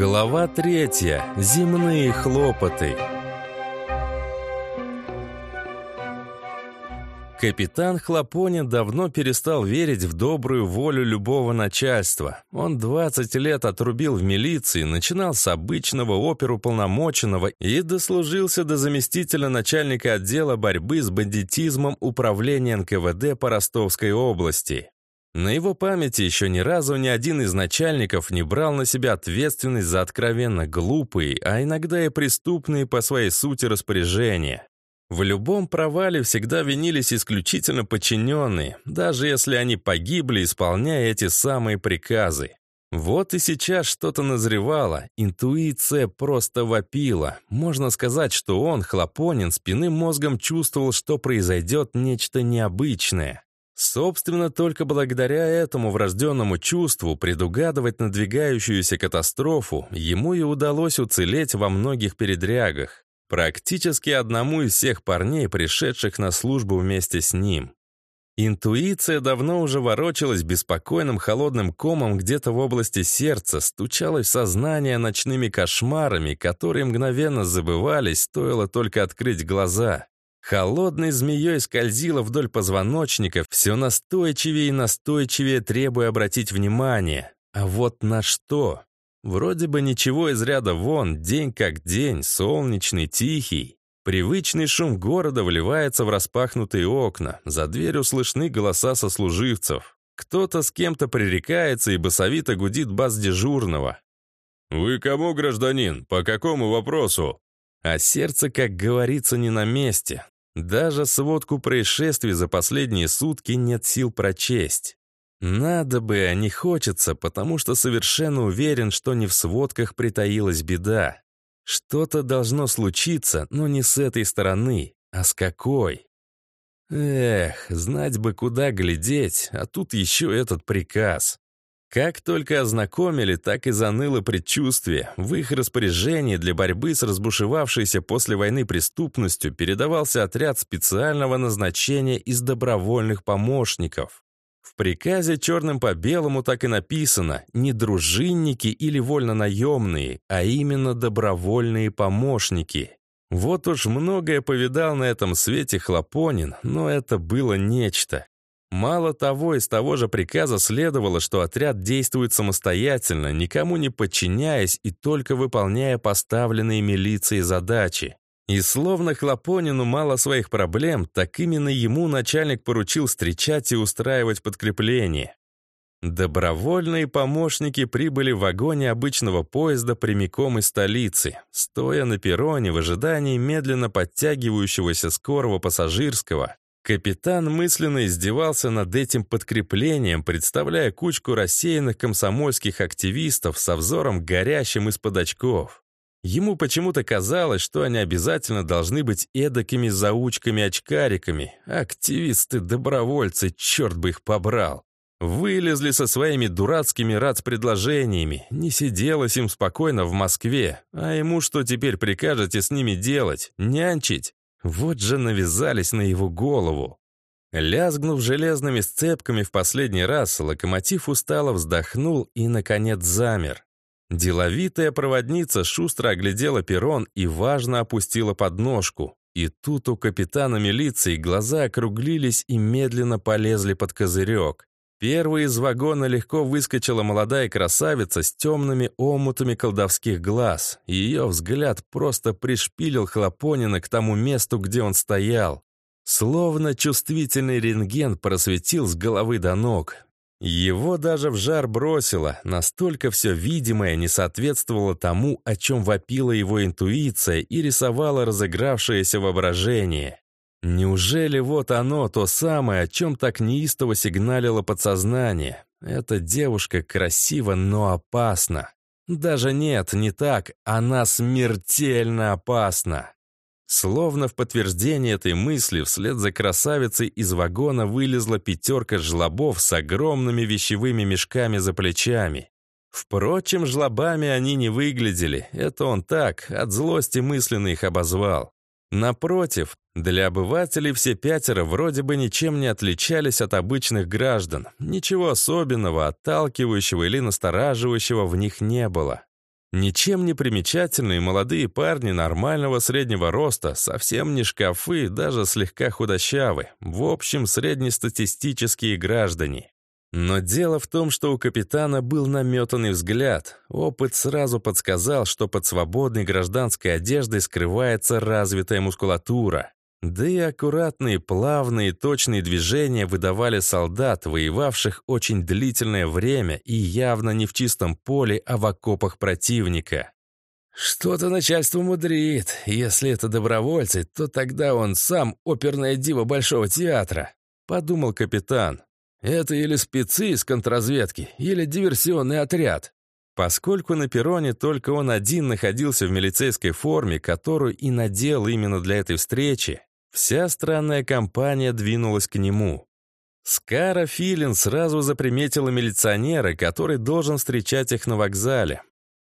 Глава третья. Земные хлопоты. Капитан Хлопонин давно перестал верить в добрую волю любого начальства. Он 20 лет отрубил в милиции, начинал с обычного оперуполномоченного и дослужился до заместителя начальника отдела борьбы с бандитизмом управления НКВД по Ростовской области. На его памяти еще ни разу ни один из начальников не брал на себя ответственность за откровенно глупые, а иногда и преступные по своей сути распоряжения. В любом провале всегда винились исключительно подчиненные, даже если они погибли, исполняя эти самые приказы. Вот и сейчас что-то назревало, интуиция просто вопила. Можно сказать, что он, Хлопонин, спинным мозгом чувствовал, что произойдет нечто необычное. Собственно, только благодаря этому врожденному чувству предугадывать надвигающуюся катастрофу ему и удалось уцелеть во многих передрягах. Практически одному из всех парней, пришедших на службу вместе с ним. Интуиция давно уже ворочалась беспокойным холодным комом где-то в области сердца, стучалась в сознание ночными кошмарами, которые мгновенно забывались, стоило только открыть глаза. Холодной змеей скользила вдоль позвоночника, все настойчивее и настойчивее требуя обратить внимание. А вот на что? Вроде бы ничего из ряда вон, день как день, солнечный, тихий. Привычный шум города вливается в распахнутые окна, за дверью слышны голоса сослуживцев. Кто-то с кем-то пререкается и басовито гудит бас дежурного. «Вы кому, гражданин? По какому вопросу?» А сердце, как говорится, не на месте. Даже сводку происшествий за последние сутки нет сил прочесть. Надо бы, а не хочется, потому что совершенно уверен, что не в сводках притаилась беда. Что-то должно случиться, но не с этой стороны, а с какой. Эх, знать бы, куда глядеть, а тут еще этот приказ. Как только ознакомили, так и заныло предчувствие. В их распоряжении для борьбы с разбушевавшейся после войны преступностью передавался отряд специального назначения из добровольных помощников. В приказе черным по белому так и написано «не дружинники или вольнонаемные, а именно добровольные помощники». Вот уж многое повидал на этом свете Хлопонин, но это было нечто. Мало того, из того же приказа следовало, что отряд действует самостоятельно, никому не подчиняясь и только выполняя поставленные милицией задачи. И словно Хлопонину мало своих проблем, так именно ему начальник поручил встречать и устраивать подкрепление. Добровольные помощники прибыли в вагоне обычного поезда прямиком из столицы. Стоя на перроне в ожидании медленно подтягивающегося скорого пассажирского, Капитан мысленно издевался над этим подкреплением, представляя кучку рассеянных комсомольских активистов со взором горящим из-под очков. Ему почему-то казалось, что они обязательно должны быть эдакими заучками-очкариками. Активисты-добровольцы, черт бы их побрал. Вылезли со своими дурацкими рац-предложениями. Не сиделось им спокойно в Москве. А ему что теперь прикажете с ними делать? Нянчить? Вот же навязались на его голову. Лязгнув железными сцепками в последний раз, локомотив устало вздохнул и, наконец, замер. Деловитая проводница шустро оглядела перрон и важно опустила подножку. И тут у капитана милиции глаза округлились и медленно полезли под козырек. Первой из вагона легко выскочила молодая красавица с темными омутами колдовских глаз. Ее взгляд просто пришпилил Хлопонина к тому месту, где он стоял. Словно чувствительный рентген просветил с головы до ног. Его даже в жар бросило, настолько все видимое не соответствовало тому, о чем вопила его интуиция и рисовало разыгравшееся воображение. Неужели вот оно, то самое, о чем так неистово сигналило подсознание? Эта девушка красива, но опасна. Даже нет, не так, она смертельно опасна. Словно в подтверждение этой мысли, вслед за красавицей из вагона вылезла пятерка жлобов с огромными вещевыми мешками за плечами. Впрочем, жлобами они не выглядели, это он так, от злости мысленно их обозвал. Напротив, для обывателей все пятеро вроде бы ничем не отличались от обычных граждан. Ничего особенного, отталкивающего или настораживающего в них не было. Ничем не примечательные молодые парни нормального среднего роста, совсем не шкафы, даже слегка худощавы. В общем, среднестатистические граждане. Но дело в том, что у капитана был наметанный взгляд. Опыт сразу подсказал, что под свободной гражданской одеждой скрывается развитая мускулатура. Да и аккуратные, плавные, точные движения выдавали солдат, воевавших очень длительное время и явно не в чистом поле, а в окопах противника. «Что-то начальство мудрит. Если это добровольцы, то тогда он сам оперная дива Большого театра», — подумал капитан. «Это или спецы из контрразведки, или диверсионный отряд». Поскольку на перроне только он один находился в милицейской форме, которую и надел именно для этой встречи, Вся странная компания двинулась к нему. Скара Филин сразу заприметила милиционера, который должен встречать их на вокзале.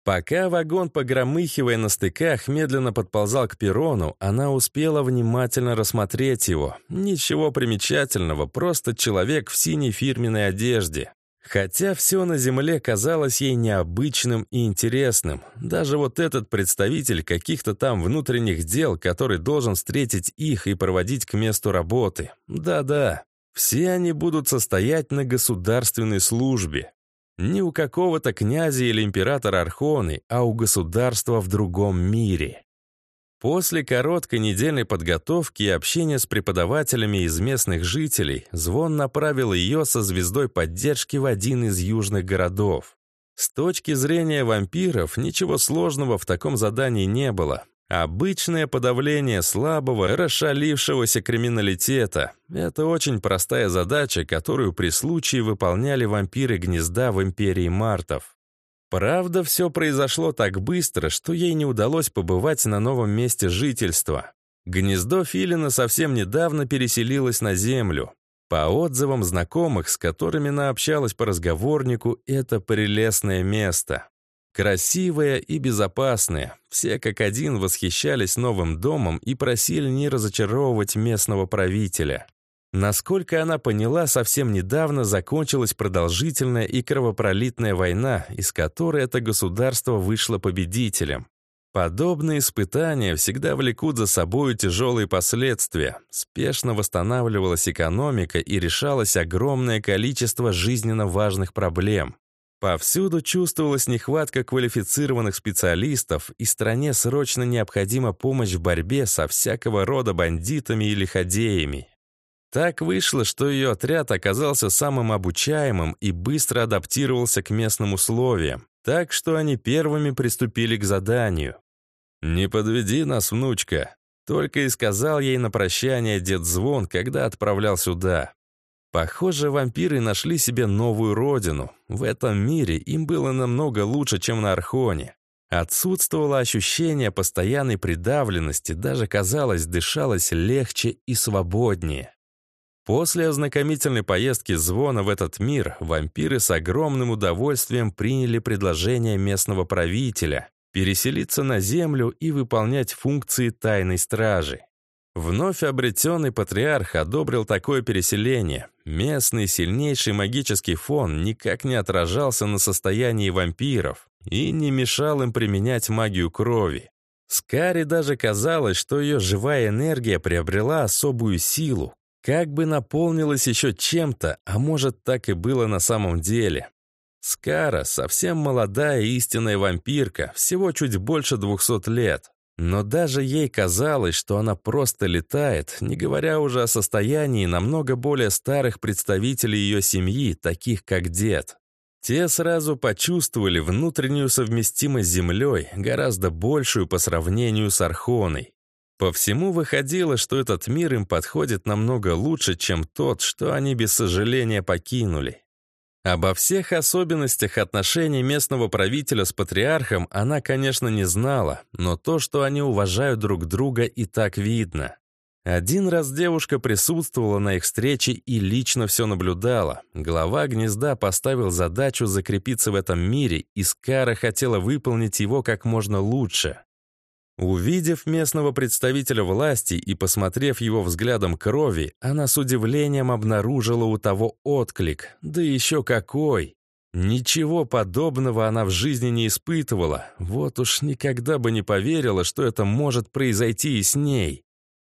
Пока вагон, погромыхивая на стыках, медленно подползал к перрону, она успела внимательно рассмотреть его. Ничего примечательного, просто человек в синей фирменной одежде. Хотя все на Земле казалось ей необычным и интересным. Даже вот этот представитель каких-то там внутренних дел, который должен встретить их и проводить к месту работы. Да-да, все они будут состоять на государственной службе. Не у какого-то князя или императора Архоны, а у государства в другом мире. После короткой недельной подготовки и общения с преподавателями из местных жителей, Звон направил ее со звездой поддержки в один из южных городов. С точки зрения вампиров, ничего сложного в таком задании не было. Обычное подавление слабого, расшалившегося криминалитета. Это очень простая задача, которую при случае выполняли вампиры гнезда в Империи Мартов. Правда, все произошло так быстро, что ей не удалось побывать на новом месте жительства. Гнездо Филина совсем недавно переселилось на землю. По отзывам знакомых, с которыми она общалась по разговорнику, это прелестное место. Красивое и безопасное. Все как один восхищались новым домом и просили не разочаровывать местного правителя. Насколько она поняла, совсем недавно закончилась продолжительная и кровопролитная война, из которой это государство вышло победителем. Подобные испытания всегда влекут за собой тяжелые последствия. Спешно восстанавливалась экономика и решалось огромное количество жизненно важных проблем. Повсюду чувствовалась нехватка квалифицированных специалистов, и стране срочно необходима помощь в борьбе со всякого рода бандитами или ходеями. Так вышло, что ее отряд оказался самым обучаемым и быстро адаптировался к местным условиям, так что они первыми приступили к заданию. «Не подведи нас, внучка», — только и сказал ей на прощание дед Звон, когда отправлял сюда. Похоже, вампиры нашли себе новую родину. В этом мире им было намного лучше, чем на Архоне. Отсутствовало ощущение постоянной придавленности, даже казалось, дышалось легче и свободнее. После ознакомительной поездки звона в этот мир вампиры с огромным удовольствием приняли предложение местного правителя переселиться на Землю и выполнять функции тайной стражи. Вновь обретенный патриарх одобрил такое переселение. Местный сильнейший магический фон никак не отражался на состоянии вампиров и не мешал им применять магию крови. Скаре даже казалось, что ее живая энергия приобрела особую силу, как бы наполнилась еще чем-то, а может, так и было на самом деле. Скара — совсем молодая истинная вампирка, всего чуть больше двухсот лет. Но даже ей казалось, что она просто летает, не говоря уже о состоянии намного более старых представителей ее семьи, таких как дед. Те сразу почувствовали внутреннюю совместимость с Землей, гораздо большую по сравнению с Архоной. По всему выходило, что этот мир им подходит намного лучше, чем тот, что они без сожаления покинули. Обо всех особенностях отношений местного правителя с патриархом она, конечно, не знала, но то, что они уважают друг друга, и так видно. Один раз девушка присутствовала на их встрече и лично все наблюдала. Глава гнезда поставил задачу закрепиться в этом мире, и Скара хотела выполнить его как можно лучше. Увидев местного представителя власти и посмотрев его взглядом крови, она с удивлением обнаружила у того отклик, да еще какой. Ничего подобного она в жизни не испытывала. Вот уж никогда бы не поверила, что это может произойти и с ней.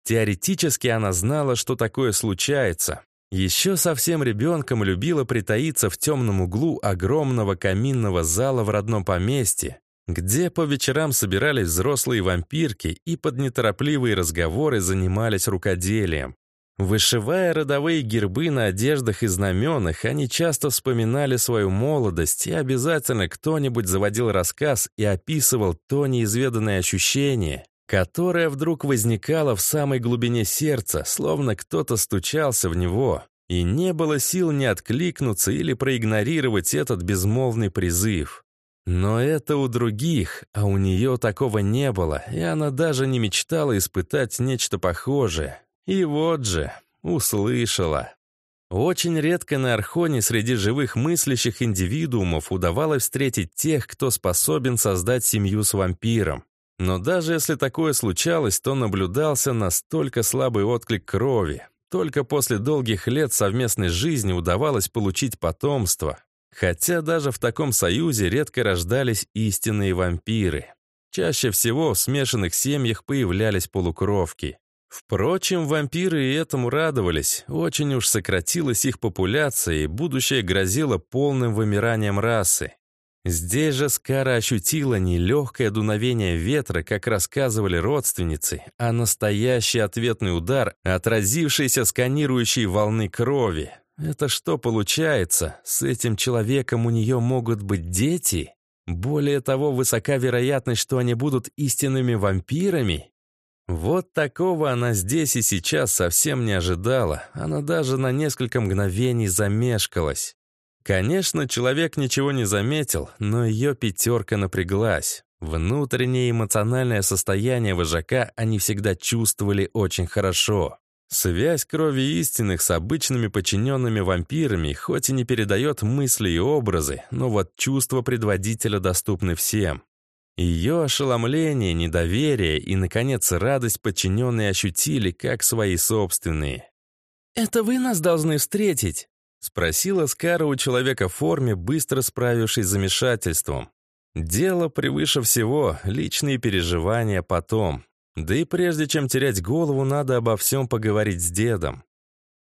Теоретически она знала, что такое случается. Еще совсем ребенком любила притаиться в темном углу огромного каминного зала в родном поместье, где по вечерам собирались взрослые вампирки и под неторопливые разговоры занимались рукоделием. Вышивая родовые гербы на одеждах и знаменах, они часто вспоминали свою молодость, и обязательно кто-нибудь заводил рассказ и описывал то неизведанное ощущение, которое вдруг возникало в самой глубине сердца, словно кто-то стучался в него, и не было сил не откликнуться или проигнорировать этот безмолвный призыв. Но это у других, а у нее такого не было, и она даже не мечтала испытать нечто похожее. И вот же, услышала. Очень редко на Архоне среди живых мыслящих индивидуумов удавалось встретить тех, кто способен создать семью с вампиром. Но даже если такое случалось, то наблюдался настолько слабый отклик крови. Только после долгих лет совместной жизни удавалось получить потомство. Хотя даже в таком союзе редко рождались истинные вампиры. Чаще всего в смешанных семьях появлялись полукровки. Впрочем, вампиры и этому радовались. Очень уж сократилась их популяция, и будущее грозило полным вымиранием расы. Здесь же Скара ощутила не легкое дуновение ветра, как рассказывали родственницы, а настоящий ответный удар, отразившийся сканирующей волны крови. Это что получается? С этим человеком у нее могут быть дети? Более того, высока вероятность, что они будут истинными вампирами? Вот такого она здесь и сейчас совсем не ожидала. Она даже на несколько мгновений замешкалась. Конечно, человек ничего не заметил, но ее пятерка напряглась. Внутреннее эмоциональное состояние вожака они всегда чувствовали очень хорошо. Связь крови истинных с обычными подчиненными вампирами хоть и не передает мысли и образы, но вот чувства предводителя доступны всем. Ее ошеломление, недоверие и, наконец, радость подчиненные ощутили как свои собственные. «Это вы нас должны встретить?» — спросила Скара у человека в форме, быстро справившись с замешательством. Дело превыше всего, личные переживания потом. Да и прежде чем терять голову, надо обо всем поговорить с дедом.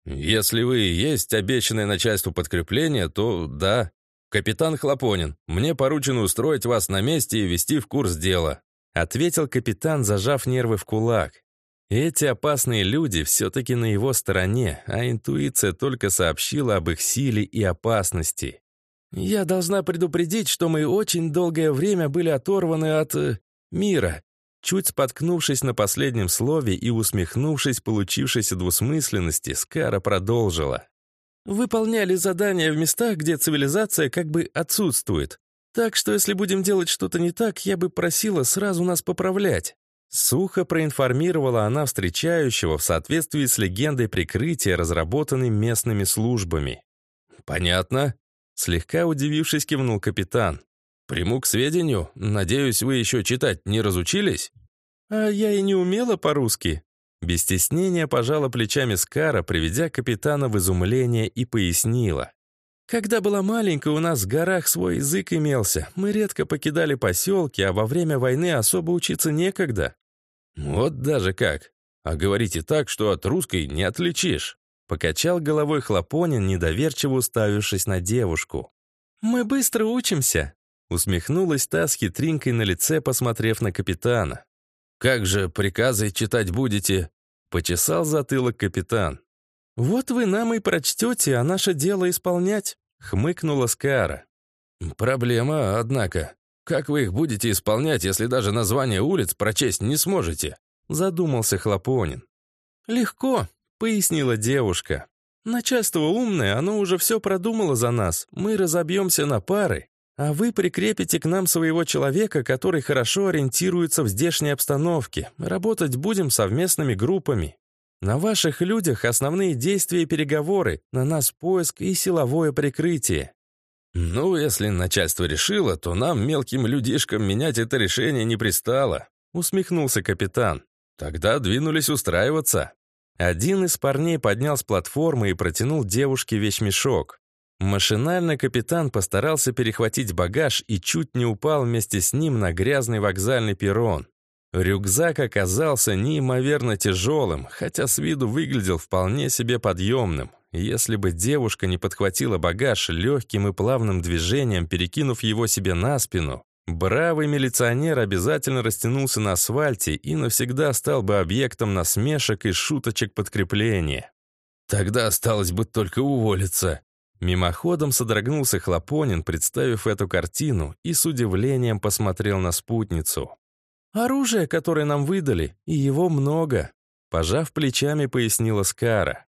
«Если вы есть обещанное начальству подкрепление, то да», «Капитан Хлопонин, мне поручено устроить вас на месте и ввести в курс дела», ответил капитан, зажав нервы в кулак. Эти опасные люди все-таки на его стороне, а интуиция только сообщила об их силе и опасности. «Я должна предупредить, что мы очень долгое время были оторваны от... Э, мира». Чуть споткнувшись на последнем слове и усмехнувшись получившейся двусмысленности, Скара продолжила. Выполняли задания в местах, где цивилизация как бы отсутствует. Так что если будем делать что-то не так, я бы просила сразу нас поправлять». Сухо проинформировала она встречающего в соответствии с легендой прикрытия, разработанной местными службами. «Понятно», — слегка удивившись, кивнул капитан. «Приму к сведению. Надеюсь, вы еще читать не разучились?» «А я и не умела по-русски», без стеснения пожала плечами Скара, приведя капитана в изумление и пояснила. «Когда была маленькая, у нас в горах свой язык имелся. Мы редко покидали поселки, а во время войны особо учиться некогда». «Вот даже как. А говорите так, что от русской не отличишь». Покачал головой Хлопонин, недоверчиво уставившись на девушку. «Мы быстро учимся», — усмехнулась та с хитринкой на лице, посмотрев на капитана. «Как же приказы читать будете?» — почесал затылок капитан. «Вот вы нам и прочтете, а наше дело исполнять», — хмыкнула Скара. «Проблема, однако. Как вы их будете исполнять, если даже название улиц прочесть не сможете?» — задумался Хлопонин. «Легко», — пояснила девушка. «Начальство умное, оно уже все продумало за нас. Мы разобьемся на пары, а вы прикрепите к нам своего человека, который хорошо ориентируется в здешней обстановке. Работать будем совместными группами. На ваших людях основные действия и переговоры, на нас поиск и силовое прикрытие. Ну, если начальство решило, то нам, мелким людишкам, менять это решение не пристало, усмехнулся капитан. Тогда двинулись устраиваться. Один из парней поднял с платформы и протянул девушке вещмешок. Машинально капитан постарался перехватить багаж и чуть не упал вместе с ним на грязный вокзальный перрон. Рюкзак оказался неимоверно тяжелым, хотя с виду выглядел вполне себе подъемным. Если бы девушка не подхватила багаж легким и плавным движением, перекинув его себе на спину, бравый милиционер обязательно растянулся на асфальте и навсегда стал бы объектом насмешек и шуточек подкрепления. Тогда осталось бы только уволиться. Мимоходом содрогнулся Хлопонин, представив эту картину, и с удивлением посмотрел на спутницу. «Оружие, которое нам выдали, и его много», — пожав плечами, пояснила Скара.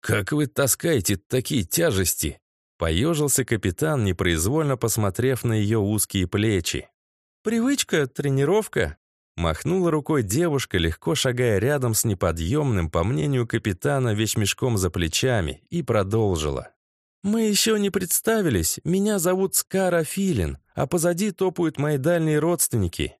«Как вы таскаете такие тяжести?» Поежился капитан, непроизвольно посмотрев на ее узкие плечи. «Привычка, тренировка», Махнула рукой девушка, легко шагая рядом с неподъемным, по мнению капитана, вещмешком за плечами, и продолжила. «Мы еще не представились. Меня зовут Скара Филин, а позади топают мои дальние родственники.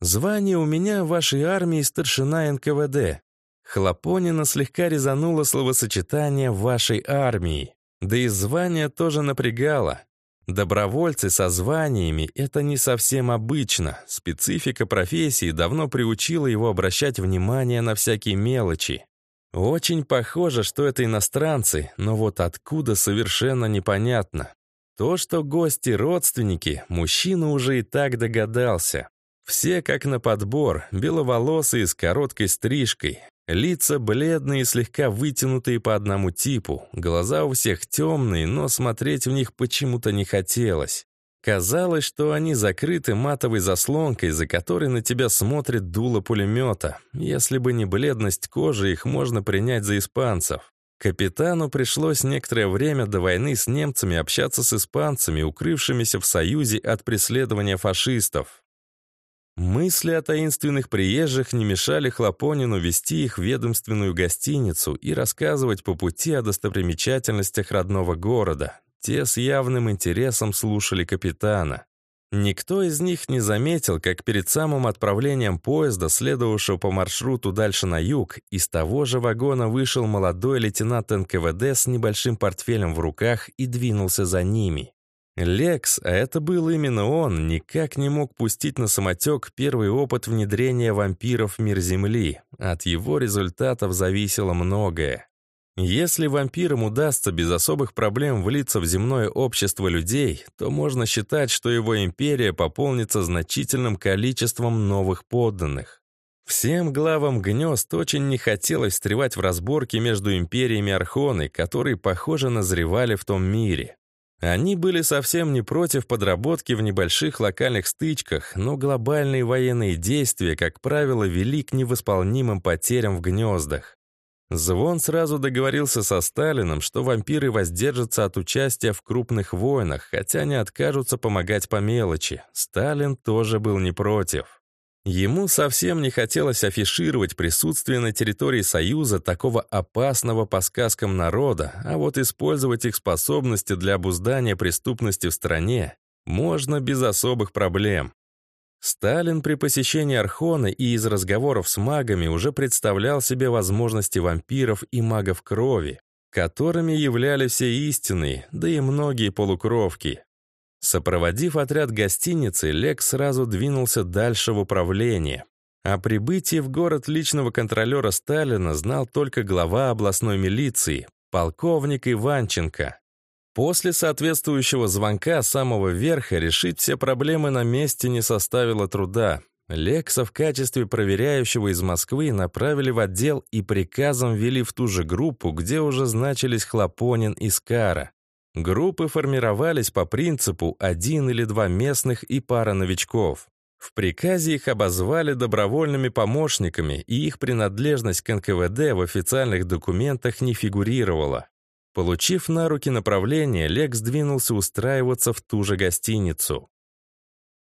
Звание у меня в вашей армии старшина НКВД. Хлопонина слегка резануло словосочетание «вашей армии». Да и звание тоже напрягало. Добровольцы со званиями — это не совсем обычно. Специфика профессии давно приучила его обращать внимание на всякие мелочи. Очень похоже, что это иностранцы, но вот откуда совершенно непонятно. То, что гости — родственники, мужчина уже и так догадался. Все как на подбор, беловолосые с короткой стрижкой, лица бледные и слегка вытянутые по одному типу, глаза у всех темные, но смотреть в них почему-то не хотелось. Казалось, что они закрыты матовой заслонкой, за которой на тебя смотрит дуло пулемета. Если бы не бледность кожи, их можно принять за испанцев. Капитану пришлось некоторое время до войны с немцами общаться с испанцами, укрывшимися в Союзе от преследования фашистов. Мысли о таинственных приезжих не мешали Хлопонину вести их в ведомственную гостиницу и рассказывать по пути о достопримечательностях родного города. Те с явным интересом слушали капитана. Никто из них не заметил, как перед самым отправлением поезда, следовавшего по маршруту дальше на юг, из того же вагона вышел молодой лейтенант НКВД с небольшим портфелем в руках и двинулся за ними. Лекс, а это был именно он, никак не мог пустить на самотек первый опыт внедрения вампиров в мир Земли. От его результатов зависело многое. Если вампирам удастся без особых проблем влиться в земное общество людей, то можно считать, что его империя пополнится значительным количеством новых подданных. Всем главам гнезд очень не хотелось встревать в разборки между империями Архоны, которые, похоже, назревали в том мире. Они были совсем не против подработки в небольших локальных стычках, но глобальные военные действия, как правило, вели к невосполнимым потерям в гнездах. Звон сразу договорился со Сталином, что вампиры воздержатся от участия в крупных войнах, хотя не откажутся помогать по мелочи. Сталин тоже был не против. Ему совсем не хотелось афишировать присутствие на территории Союза такого опасного по сказкам народа, а вот использовать их способности для обуздания преступности в стране можно без особых проблем. Сталин при посещении Архона и из разговоров с магами уже представлял себе возможности вампиров и магов крови, которыми являлись все истинные, да и многие полукровки. Сопроводив отряд гостиницы, Лек сразу двинулся дальше в управление. О прибытии в город личного контролера Сталина знал только глава областной милиции, полковник Иванченко. После соответствующего звонка самого верха решить все проблемы на месте не составило труда. Лекса в качестве проверяющего из Москвы направили в отдел и приказом ввели в ту же группу, где уже значились Хлопонин и Скара. Группы формировались по принципу один или два местных и пара новичков. В приказе их обозвали добровольными помощниками, и их принадлежность к НКВД в официальных документах не фигурировала. Получив на руки направление, Лекс двинулся устраиваться в ту же гостиницу.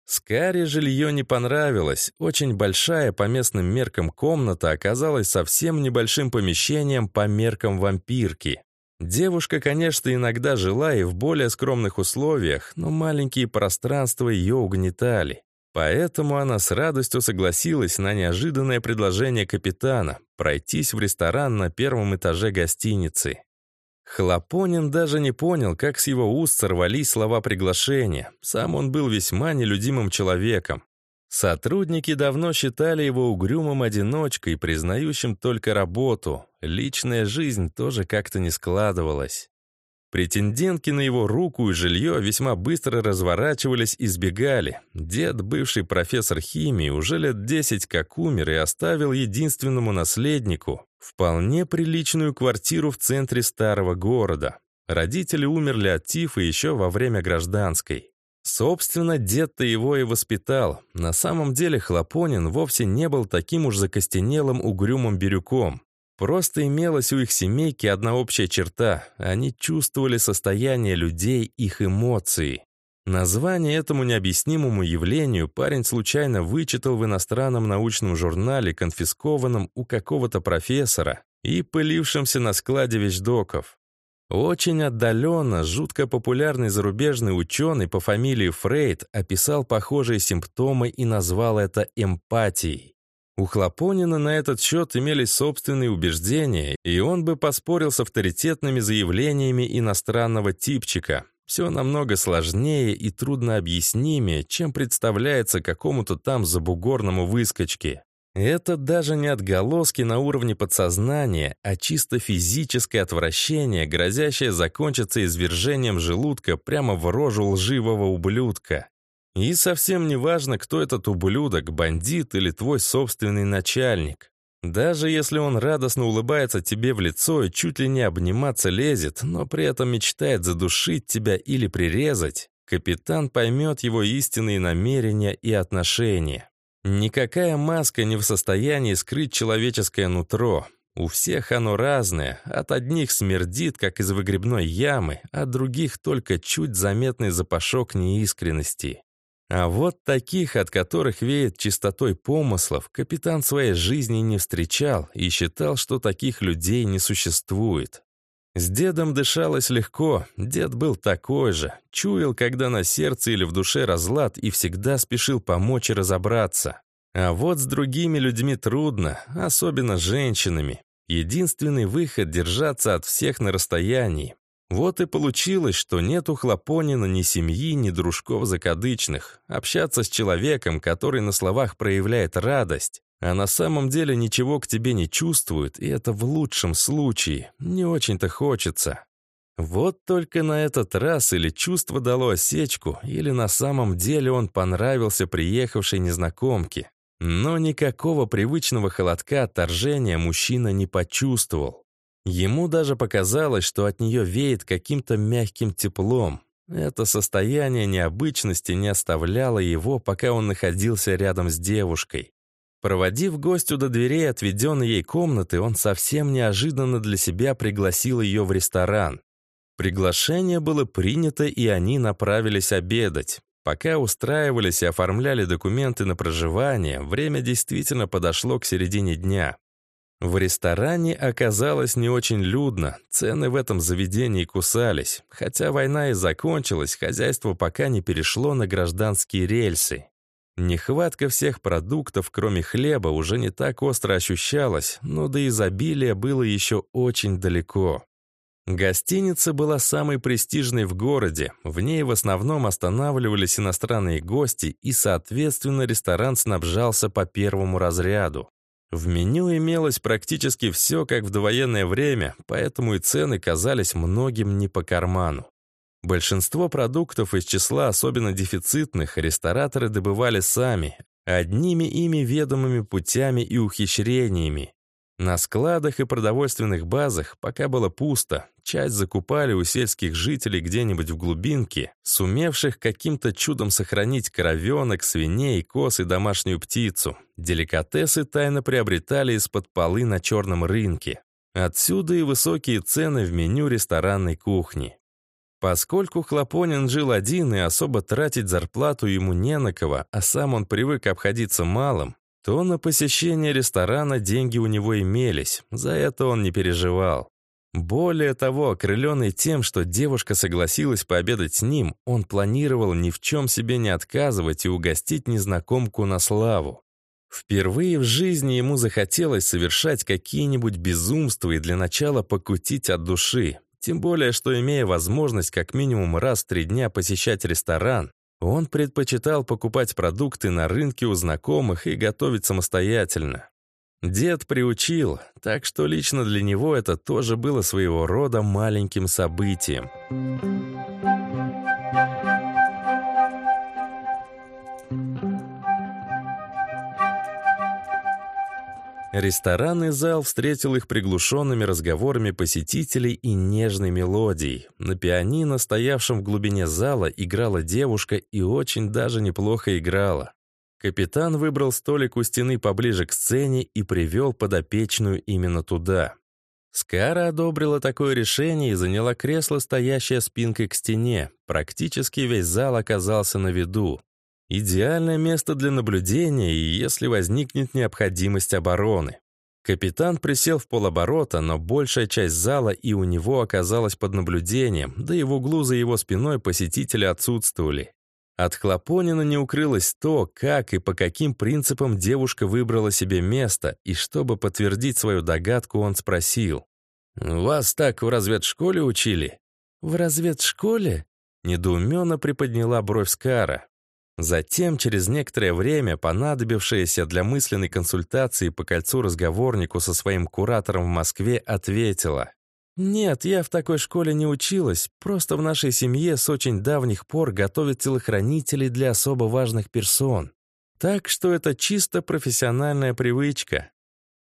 Скаре жилье не понравилось. Очень большая по местным меркам комната оказалась совсем небольшим помещением по меркам вампирки. Девушка, конечно, иногда жила и в более скромных условиях, но маленькие пространства ее угнетали. Поэтому она с радостью согласилась на неожиданное предложение капитана пройтись в ресторан на первом этаже гостиницы. Хлопонин даже не понял, как с его уст сорвались слова приглашения. Сам он был весьма нелюдимым человеком. Сотрудники давно считали его угрюмым одиночкой, признающим только работу. Личная жизнь тоже как-то не складывалась. Претендентки на его руку и жилье весьма быстро разворачивались и сбегали. Дед, бывший профессор химии, уже лет десять как умер и оставил единственному наследнику вполне приличную квартиру в центре старого города. Родители умерли от тифа еще во время гражданской. Собственно, дед-то его и воспитал. На самом деле Хлопонин вовсе не был таким уж закостенелым угрюмым бирюком. Просто имелась у их семейки одна общая черта. Они чувствовали состояние людей, их эмоции. Название этому необъяснимому явлению парень случайно вычитал в иностранном научном журнале, конфискованном у какого-то профессора и пылившемся на складе вещдоков. Очень отдаленно жутко популярный зарубежный ученый по фамилии Фрейд описал похожие симптомы и назвал это эмпатией. У Хлопонина на этот счет имелись собственные убеждения, и он бы поспорил с авторитетными заявлениями иностранного типчика. Все намного сложнее и трудно объяснимее, чем представляется какому-то там забугорному выскочке. Это даже не отголоски на уровне подсознания, а чисто физическое отвращение, грозящее закончиться извержением желудка прямо в рожу лживого ублюдка. И совсем не важно, кто этот ублюдок, бандит или твой собственный начальник. Даже если он радостно улыбается тебе в лицо и чуть ли не обниматься лезет, но при этом мечтает задушить тебя или прирезать, капитан поймет его истинные намерения и отношения. Никакая маска не в состоянии скрыть человеческое нутро. У всех оно разное. От одних смердит, как из выгребной ямы, а других только чуть заметный запашок неискренности. А вот таких, от которых веет чистотой помыслов, капитан своей жизни не встречал и считал, что таких людей не существует. С дедом дышалось легко, дед был такой же, чуял, когда на сердце или в душе разлад и всегда спешил помочь и разобраться. А вот с другими людьми трудно, особенно женщинами. Единственный выход — держаться от всех на расстоянии. Вот и получилось, что нет у Хлопонина ни семьи, ни дружков закадычных. Общаться с человеком, который на словах проявляет радость, а на самом деле ничего к тебе не чувствует, и это в лучшем случае. Не очень-то хочется. Вот только на этот раз или чувство дало осечку, или на самом деле он понравился приехавшей незнакомке. Но никакого привычного холодка отторжения мужчина не почувствовал. Ему даже показалось, что от нее веет каким-то мягким теплом. Это состояние необычности не оставляло его, пока он находился рядом с девушкой. Проводив гостю до дверей отведенной ей комнаты, он совсем неожиданно для себя пригласил ее в ресторан. Приглашение было принято, и они направились обедать. Пока устраивались и оформляли документы на проживание, время действительно подошло к середине дня. В ресторане оказалось не очень людно, цены в этом заведении кусались. Хотя война и закончилась, хозяйство пока не перешло на гражданские рельсы. Нехватка всех продуктов, кроме хлеба, уже не так остро ощущалась, но до изобилия было еще очень далеко. Гостиница была самой престижной в городе, в ней в основном останавливались иностранные гости, и, соответственно, ресторан снабжался по первому разряду. В меню имелось практически все, как в довоенное время, поэтому и цены казались многим не по карману. Большинство продуктов из числа особенно дефицитных рестораторы добывали сами, одними ими ведомыми путями и ухищрениями. На складах и продовольственных базах пока было пусто, часть закупали у сельских жителей где-нибудь в глубинке, сумевших каким-то чудом сохранить коровенок, свиней, коз и домашнюю птицу. Деликатесы тайно приобретали из-под полы на черном рынке. Отсюда и высокие цены в меню ресторанной кухни. Поскольку Хлопонин жил один и особо тратить зарплату ему не на кого, а сам он привык обходиться малым, то на посещение ресторана деньги у него имелись, за это он не переживал. Более того, окрыленный тем, что девушка согласилась пообедать с ним, он планировал ни в чем себе не отказывать и угостить незнакомку на славу. Впервые в жизни ему захотелось совершать какие-нибудь безумства и для начала покутить от души, тем более, что имея возможность как минимум раз в три дня посещать ресторан, он предпочитал покупать продукты на рынке у знакомых и готовить самостоятельно. Дед приучил, так что лично для него это тоже было своего рода маленьким событием. Ресторанный зал встретил их приглушенными разговорами посетителей и нежной мелодией. На пианино, стоявшем в глубине зала, играла девушка и очень даже неплохо играла. Капитан выбрал столик у стены поближе к сцене и привел подопечную именно туда. Скара одобрила такое решение и заняла кресло, стоящее спинкой к стене. Практически весь зал оказался на виду. Идеальное место для наблюдения, если возникнет необходимость обороны. Капитан присел в полоборота, но большая часть зала и у него оказалась под наблюдением, да и в углу за его спиной посетители отсутствовали. От Хлопонина не укрылось то, как и по каким принципам девушка выбрала себе место, и чтобы подтвердить свою догадку, он спросил. «Вас так в разведшколе учили?» «В разведшколе?» Недоуменно приподняла бровь Скара. Затем, через некоторое время, понадобившаяся для мысленной консультации по кольцу разговорнику со своим куратором в Москве, ответила. «Нет, я в такой школе не училась. Просто в нашей семье с очень давних пор готовят телохранителей для особо важных персон. Так что это чисто профессиональная привычка».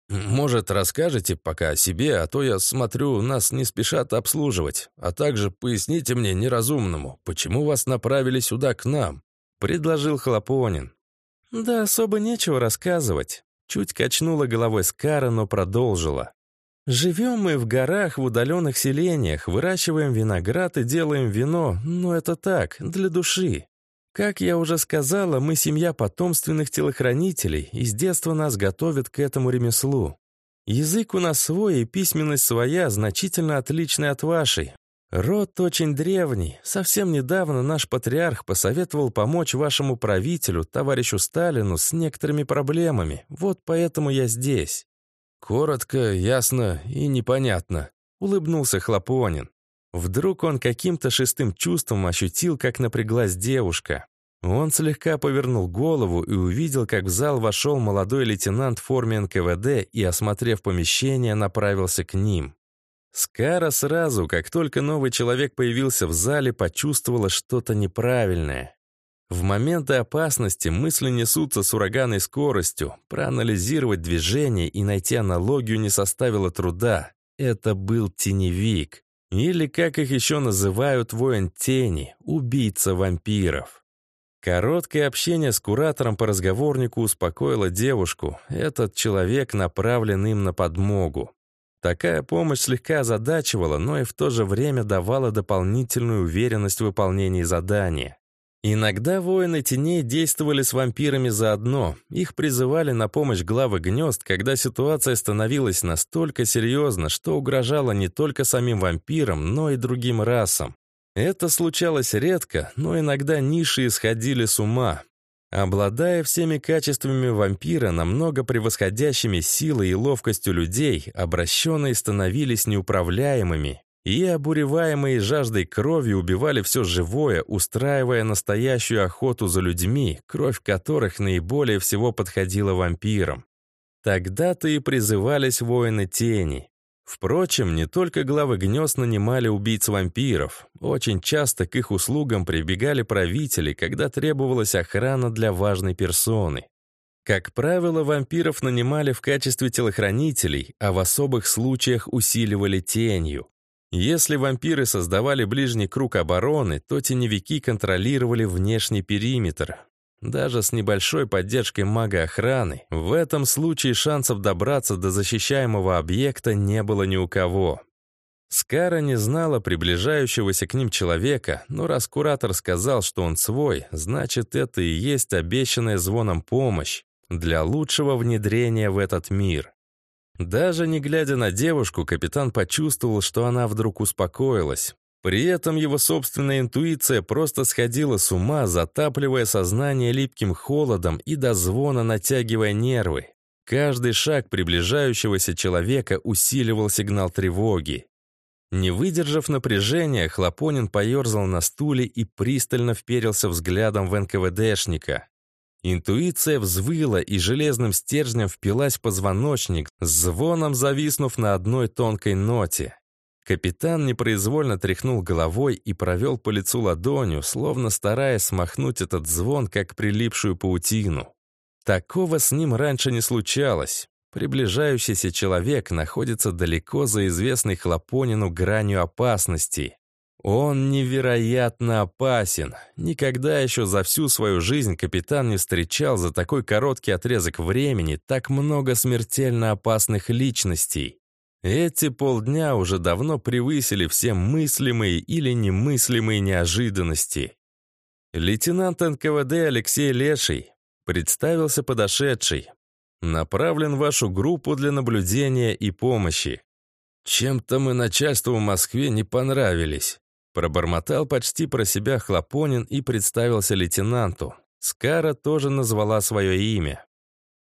«Может, расскажете пока о себе, а то я смотрю, нас не спешат обслуживать. А также поясните мне неразумному, почему вас направили сюда к нам?» — предложил Хлопонин. «Да особо нечего рассказывать». Чуть качнула головой Скара, но продолжила. Живем мы в горах, в удаленных селениях, выращиваем виноград и делаем вино, но это так, для души. Как я уже сказала, мы семья потомственных телохранителей, и с детства нас готовят к этому ремеслу. Язык у нас свой и письменность своя, значительно отличная от вашей. Род очень древний. Совсем недавно наш патриарх посоветовал помочь вашему правителю, товарищу Сталину, с некоторыми проблемами. Вот поэтому я здесь. «Коротко, ясно и непонятно», — улыбнулся Хлопонин. Вдруг он каким-то шестым чувством ощутил, как напряглась девушка. Он слегка повернул голову и увидел, как в зал вошел молодой лейтенант в форме НКВД и, осмотрев помещение, направился к ним. Скара сразу, как только новый человек появился в зале, почувствовала что-то неправильное. В моменты опасности мысли несутся с ураганной скоростью. Проанализировать движение и найти аналогию не составило труда. Это был теневик. Или, как их еще называют, воин тени, убийца вампиров. Короткое общение с куратором по разговорнику успокоило девушку. Этот человек направлен им на подмогу. Такая помощь слегка озадачивала, но и в то же время давала дополнительную уверенность в выполнении задания. Иногда воины теней действовали с вампирами заодно. Их призывали на помощь главы гнезд, когда ситуация становилась настолько серьезна, что угрожала не только самим вампирам, но и другим расам. Это случалось редко, но иногда ниши исходили с ума. Обладая всеми качествами вампира, намного превосходящими силой и ловкостью людей, обращенные становились неуправляемыми, и, обуреваемые жаждой крови, убивали все живое, устраивая настоящую охоту за людьми, кровь которых наиболее всего подходила вампирам. Тогда-то и призывались воины тени. Впрочем, не только главы гнезд нанимали убийц вампиров. Очень часто к их услугам прибегали правители, когда требовалась охрана для важной персоны. Как правило, вампиров нанимали в качестве телохранителей, а в особых случаях усиливали тенью. Если вампиры создавали ближний круг обороны, то теневики контролировали внешний периметр. Даже с небольшой поддержкой мага охраны, в этом случае шансов добраться до защищаемого объекта не было ни у кого. Скара не знала приближающегося к ним человека, но раз куратор сказал, что он свой, значит, это и есть обещанная звоном помощь для лучшего внедрения в этот мир. Даже не глядя на девушку, капитан почувствовал, что она вдруг успокоилась. При этом его собственная интуиция просто сходила с ума, затапливая сознание липким холодом и до звона натягивая нервы. Каждый шаг приближающегося человека усиливал сигнал тревоги. Не выдержав напряжения, Хлопонин поерзал на стуле и пристально вперился взглядом в НКВДшника. Интуиция взвыла и железным стержнем впилась в позвоночник, звоном зависнув на одной тонкой ноте. Капитан непроизвольно тряхнул головой и провел по лицу ладонью, словно стараясь смахнуть этот звон, как прилипшую паутину. Такого с ним раньше не случалось. Приближающийся человек находится далеко за известной Хлопонину гранью опасности. Он невероятно опасен. Никогда еще за всю свою жизнь капитан не встречал за такой короткий отрезок времени так много смертельно опасных личностей. Эти полдня уже давно превысили все мыслимые или немыслимые неожиданности. Лейтенант НКВД Алексей Леший представился подошедший. Направлен в вашу группу для наблюдения и помощи. Чем-то мы начальству в Москве не понравились. Пробормотал почти про себя Хлопонин и представился лейтенанту. Скара тоже назвала свое имя.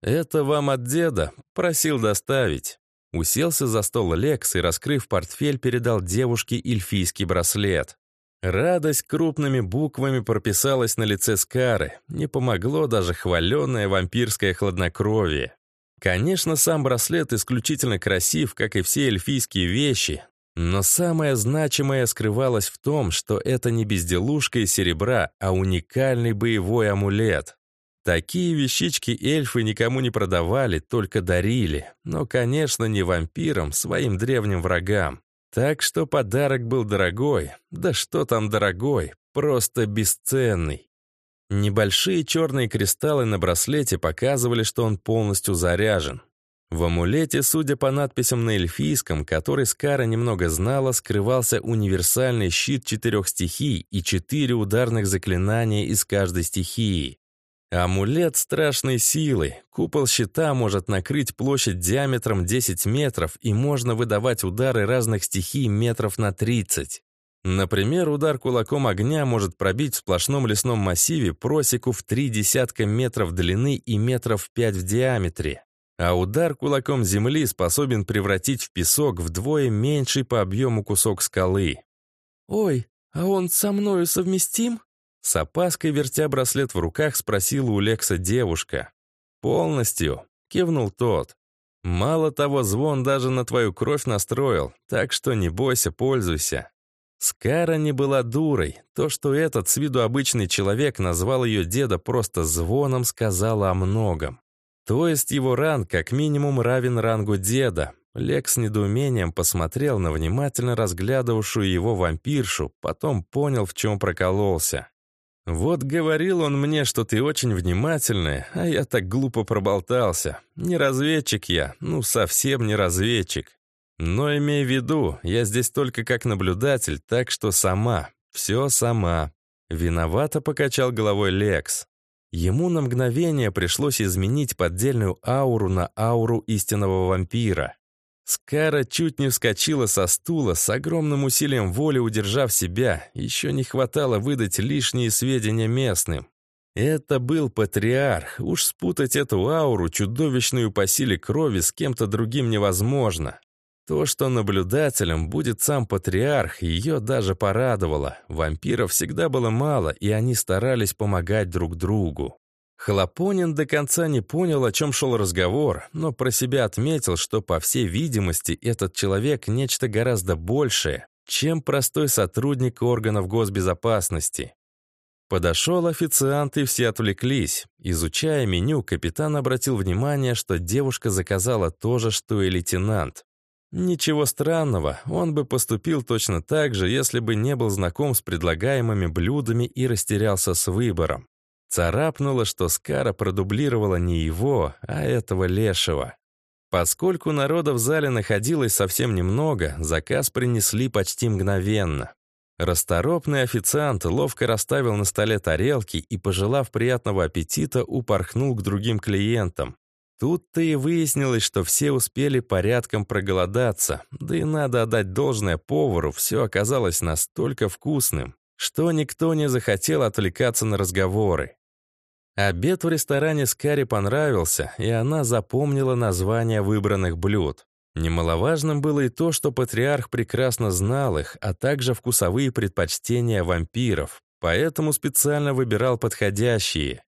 «Это вам от деда. Просил доставить». Уселся за стол Лекс и, раскрыв портфель, передал девушке эльфийский браслет. Радость крупными буквами прописалась на лице Скары. Не помогло даже хваленное вампирское хладнокровие. Конечно, сам браслет исключительно красив, как и все эльфийские вещи, но самое значимое скрывалось в том, что это не безделушка из серебра, а уникальный боевой амулет. Такие вещички эльфы никому не продавали, только дарили. Но, конечно, не вампирам, своим древним врагам. Так что подарок был дорогой. Да что там дорогой, просто бесценный. Небольшие черные кристаллы на браслете показывали, что он полностью заряжен. В амулете, судя по надписям на эльфийском, который Скара немного знала, скрывался универсальный щит четырех стихий и четыре ударных заклинания из каждой стихии. Амулет страшной силы. Купол щита может накрыть площадь диаметром 10 метров, и можно выдавать удары разных стихий метров на 30. Например, удар кулаком огня может пробить в сплошном лесном массиве просеку в три десятка метров длины и метров 5 в диаметре. А удар кулаком земли способен превратить в песок вдвое меньший по объему кусок скалы. «Ой, а он со мною совместим?» С опаской, вертя браслет в руках, спросила у Лекса девушка. «Полностью», — кивнул тот. «Мало того, звон даже на твою кровь настроил, так что не бойся, пользуйся». Скара не была дурой. То, что этот с виду обычный человек назвал ее деда просто звоном, сказала о многом. То есть его ранг как минимум равен рангу деда. Лекс с недоумением посмотрел на внимательно разглядывавшую его вампиршу, потом понял, в чем прокололся. «Вот говорил он мне, что ты очень внимательная, а я так глупо проболтался. Не разведчик я, ну совсем не разведчик. Но имей в виду, я здесь только как наблюдатель, так что сама, все сама». Виновато покачал головой Лекс. Ему на мгновение пришлось изменить поддельную ауру на ауру истинного вампира. Скара чуть не вскочила со стула, с огромным усилием воли удержав себя. Еще не хватало выдать лишние сведения местным. Это был патриарх. Уж спутать эту ауру, чудовищную по силе крови, с кем-то другим невозможно. То, что наблюдателем будет сам патриарх, ее даже порадовало. Вампиров всегда было мало, и они старались помогать друг другу. Хлопонин до конца не понял, о чем шел разговор, но про себя отметил, что, по всей видимости, этот человек нечто гораздо большее, чем простой сотрудник органов госбезопасности. Подошел официант, и все отвлеклись. Изучая меню, капитан обратил внимание, что девушка заказала то же, что и лейтенант. Ничего странного, он бы поступил точно так же, если бы не был знаком с предлагаемыми блюдами и растерялся с выбором. Царапнуло, что Скара продублировала не его, а этого лешего. Поскольку народа в зале находилось совсем немного, заказ принесли почти мгновенно. Расторопный официант ловко расставил на столе тарелки и, пожелав приятного аппетита, упорхнул к другим клиентам. Тут-то и выяснилось, что все успели порядком проголодаться, да и надо отдать должное повару, все оказалось настолько вкусным, что никто не захотел отвлекаться на разговоры. Обед в ресторане Скари понравился, и она запомнила названия выбранных блюд. Немаловажным было и то, что патриарх прекрасно знал их, а также вкусовые предпочтения вампиров, поэтому специально выбирал подходящие.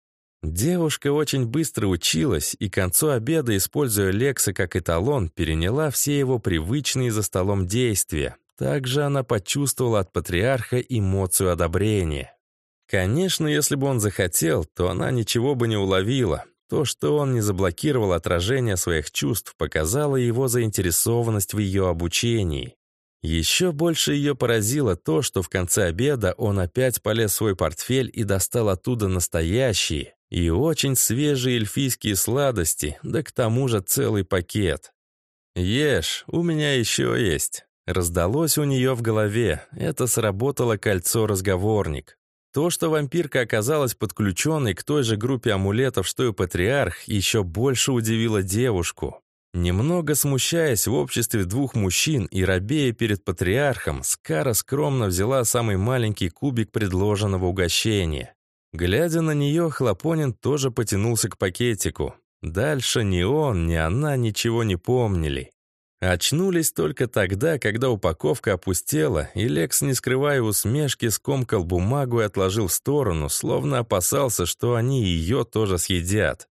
Девушка очень быстро училась и к концу обеда, используя Лекса как эталон, переняла все его привычные за столом действия. Также она почувствовала от патриарха эмоцию одобрения. Конечно, если бы он захотел, то она ничего бы не уловила. То, что он не заблокировал отражение своих чувств, показало его заинтересованность в ее обучении. Еще больше ее поразило то, что в конце обеда он опять полез в свой портфель и достал оттуда настоящие и очень свежие эльфийские сладости, да к тому же целый пакет. «Ешь, у меня еще есть». Раздалось у нее в голове. Это сработало кольцо-разговорник. То, что вампирка оказалась подключенной к той же группе амулетов, что и патриарх, еще больше удивило девушку. Немного смущаясь в обществе двух мужчин и робея перед патриархом, Скара скромно взяла самый маленький кубик предложенного угощения. Глядя на нее, Хлопонин тоже потянулся к пакетику. Дальше ни он, ни она ничего не помнили. Очнулись только тогда, когда упаковка опустела, и Лекс, не скрывая усмешки, скомкал бумагу и отложил в сторону, словно опасался, что они ее тоже съедят.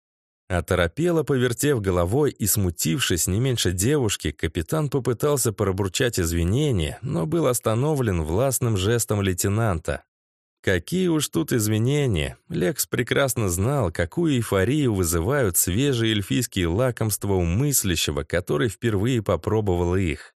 Оторопело, повертев головой и смутившись не меньше девушки, капитан попытался пробурчать извинения, но был остановлен властным жестом лейтенанта. Какие уж тут изменения. Лекс прекрасно знал, какую эйфорию вызывают свежие эльфийские лакомства у мыслящего, который впервые попробовал их.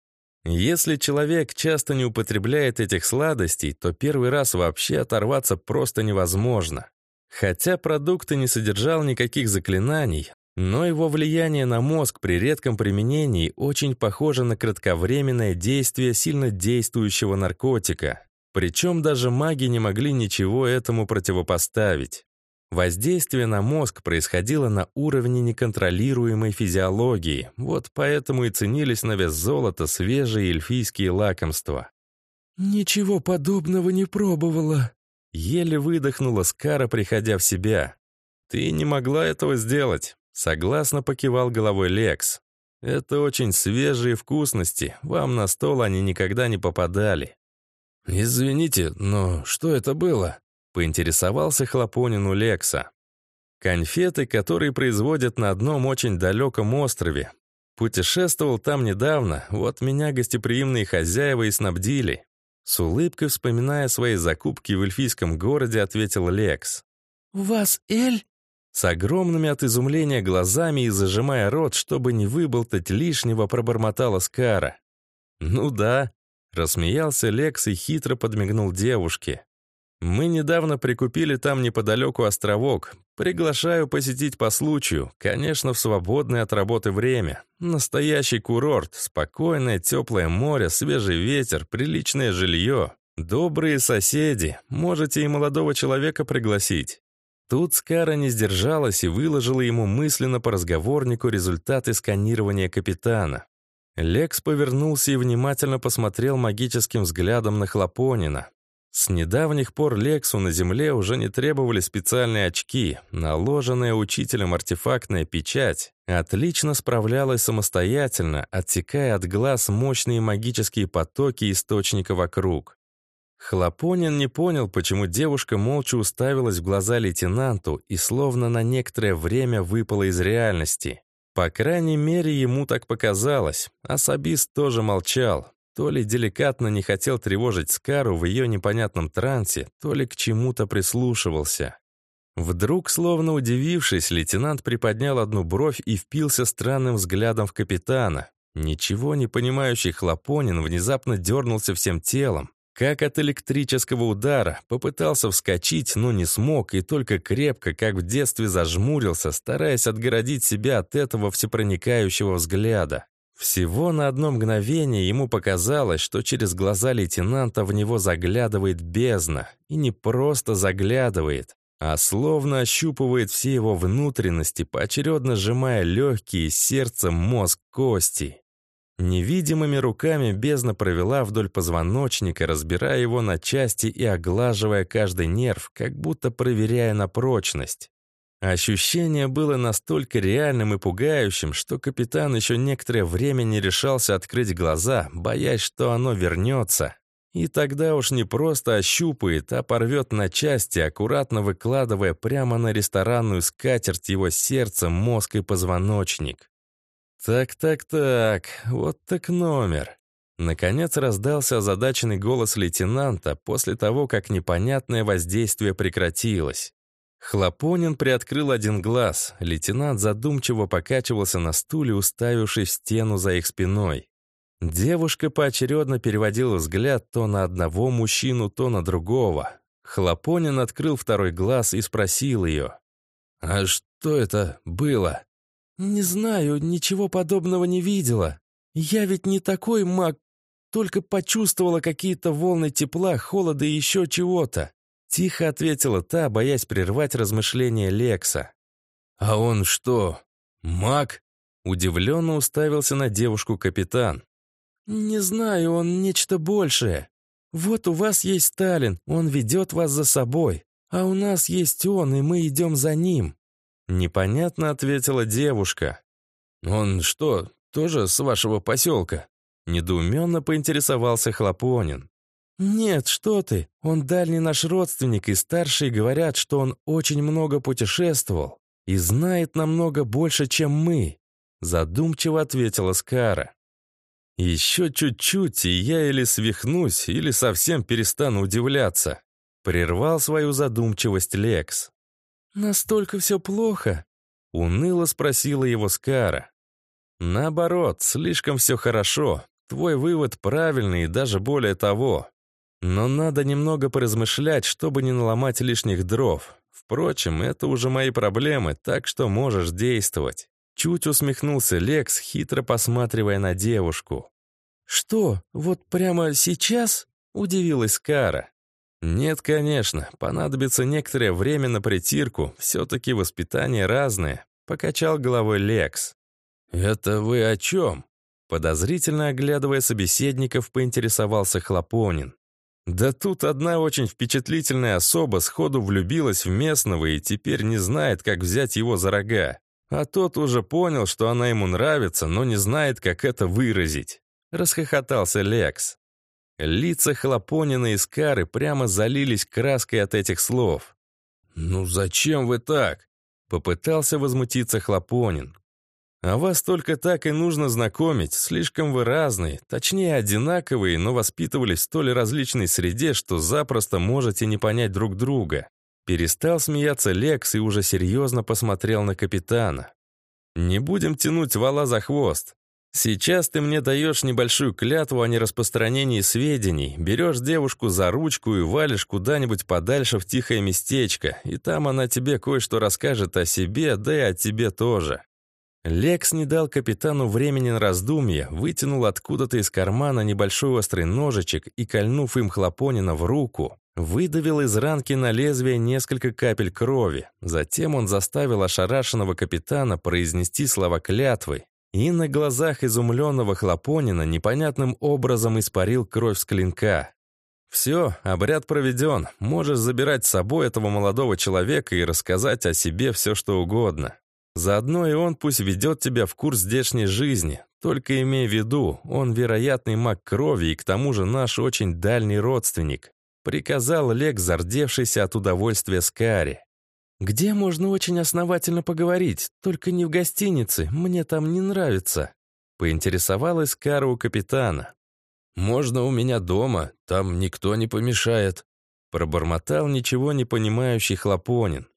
Если человек часто не употребляет этих сладостей, то первый раз вообще оторваться просто невозможно. Хотя продукт и не содержал никаких заклинаний, но его влияние на мозг при редком применении очень похоже на кратковременное действие сильно действующего наркотика. Причем даже маги не могли ничего этому противопоставить. Воздействие на мозг происходило на уровне неконтролируемой физиологии, вот поэтому и ценились на вес золота свежие эльфийские лакомства. «Ничего подобного не пробовала», — еле выдохнула Скара, приходя в себя. «Ты не могла этого сделать», — согласно покивал головой Лекс. «Это очень свежие вкусности, вам на стол они никогда не попадали. «Извините, но что это было?» — поинтересовался Хлопонин у Лекса. «Конфеты, которые производят на одном очень далеком острове. Путешествовал там недавно, вот меня гостеприимные хозяева и снабдили». С улыбкой, вспоминая свои закупки в эльфийском городе, ответил Лекс. «У вас Эль?» С огромными от изумления глазами и зажимая рот, чтобы не выболтать лишнего, пробормотала Скара. «Ну да, Рассмеялся Лекс и хитро подмигнул девушке. «Мы недавно прикупили там неподалеку островок. Приглашаю посетить по случаю, конечно, в свободное от работы время. Настоящий курорт, спокойное теплое море, свежий ветер, приличное жилье. Добрые соседи, можете и молодого человека пригласить». Тут Скара не сдержалась и выложила ему мысленно по разговорнику результаты сканирования капитана. Лекс повернулся и внимательно посмотрел магическим взглядом на Хлопонина. С недавних пор Лексу на Земле уже не требовали специальные очки. Наложенная учителем артефактная печать отлично справлялась самостоятельно, отсекая от глаз мощные магические потоки источника вокруг. Хлопонин не понял, почему девушка молча уставилась в глаза лейтенанту и словно на некоторое время выпала из реальности. По крайней мере, ему так показалось. Особист тоже молчал. То ли деликатно не хотел тревожить Скару в ее непонятном трансе, то ли к чему-то прислушивался. Вдруг, словно удивившись, лейтенант приподнял одну бровь и впился странным взглядом в капитана. Ничего не понимающий Хлопонин внезапно дернулся всем телом, как от электрического удара, попытался вскочить, но не смог, и только крепко, как в детстве зажмурился, стараясь отгородить себя от этого всепроникающего взгляда. Всего на одно мгновение ему показалось, что через глаза лейтенанта в него заглядывает бездна. И не просто заглядывает, а словно ощупывает все его внутренности, поочередно сжимая легкие, сердце, мозг, кости. Невидимыми руками бездна провела вдоль позвоночника, разбирая его на части и оглаживая каждый нерв, как будто проверяя на прочность. Ощущение было настолько реальным и пугающим, что капитан еще некоторое время не решался открыть глаза, боясь, что оно вернется. И тогда уж не просто ощупает, а порвет на части, аккуратно выкладывая прямо на ресторанную скатерть его сердце, мозг и позвоночник. Так-так-так, вот так номер. Наконец раздался озадаченный голос лейтенанта после того, как непонятное воздействие прекратилось. Хлопонин приоткрыл один глаз. Лейтенант задумчиво покачивался на стуле, уставившись в стену за их спиной. Девушка поочередно переводила взгляд то на одного мужчину, то на другого. Хлопонин открыл второй глаз и спросил ее. «А что это было?» «Не знаю, ничего подобного не видела. Я ведь не такой маг, только почувствовала какие-то волны тепла, холода и еще чего-то. Тихо ответила та, боясь прервать размышления Лекса. «А он что, маг?» Удивленно уставился на девушку капитан. «Не знаю, он нечто большее. Вот у вас есть Сталин, он ведет вас за собой, а у нас есть он, и мы идем за ним». Непонятно ответила девушка. «Он что, тоже с вашего поселка?» Недоуменно поинтересовался Хлопонин. «Нет, что ты, он дальний наш родственник, и старшие говорят, что он очень много путешествовал и знает намного больше, чем мы», задумчиво ответила Скара. «Еще чуть-чуть, и я или свихнусь, или совсем перестану удивляться», прервал свою задумчивость Лекс. «Настолько все плохо?» уныло спросила его Скара. «Наоборот, слишком все хорошо. Твой вывод правильный и даже более того. Но надо немного поразмышлять, чтобы не наломать лишних дров. Впрочем, это уже мои проблемы, так что можешь действовать. Чуть усмехнулся Лекс, хитро посматривая на девушку. «Что, вот прямо сейчас?» — удивилась Кара. «Нет, конечно, понадобится некоторое время на притирку, все-таки воспитание разное», — покачал головой Лекс. «Это вы о чем?» Подозрительно оглядывая собеседников, поинтересовался Хлопонин. Да тут одна очень впечатлительная особа сходу влюбилась в местного и теперь не знает, как взять его за рога. А тот уже понял, что она ему нравится, но не знает, как это выразить. Расхохотался Лекс. Лица Хлопонина и Скары прямо залились краской от этих слов. «Ну зачем вы так?» Попытался возмутиться Хлопонин. А вас только так и нужно знакомить, слишком вы разные, точнее одинаковые, но воспитывались в столь различной среде, что запросто можете не понять друг друга. Перестал смеяться Лекс и уже серьезно посмотрел на капитана. «Не будем тянуть вала за хвост. Сейчас ты мне даешь небольшую клятву о нераспространении сведений, берешь девушку за ручку и валишь куда-нибудь подальше в тихое местечко, и там она тебе кое-что расскажет о себе, да и о тебе тоже. Лекс не дал капитану времени на раздумье, вытянул откуда-то из кармана небольшой острый ножичек и, кольнув им Хлопонина в руку, выдавил из ранки на лезвие несколько капель крови. Затем он заставил ошарашенного капитана произнести слова клятвы, и на глазах изумленного Хлопонина непонятным образом испарил кровь с клинка. «Все, обряд проведен. Можешь забирать с собой этого молодого человека и рассказать о себе все, что угодно. Заодно и он пусть ведет тебя в курс здешней жизни. Только имей в виду, он вероятный маг крови и к тому же наш очень дальний родственник», приказал Лек, зардевшийся от удовольствия Скари. «Где можно очень основательно поговорить? Только не в гостинице, мне там не нравится», поинтересовалась Кара у капитана. «Можно у меня дома, там никто не помешает», пробормотал ничего не понимающий Хлопонин.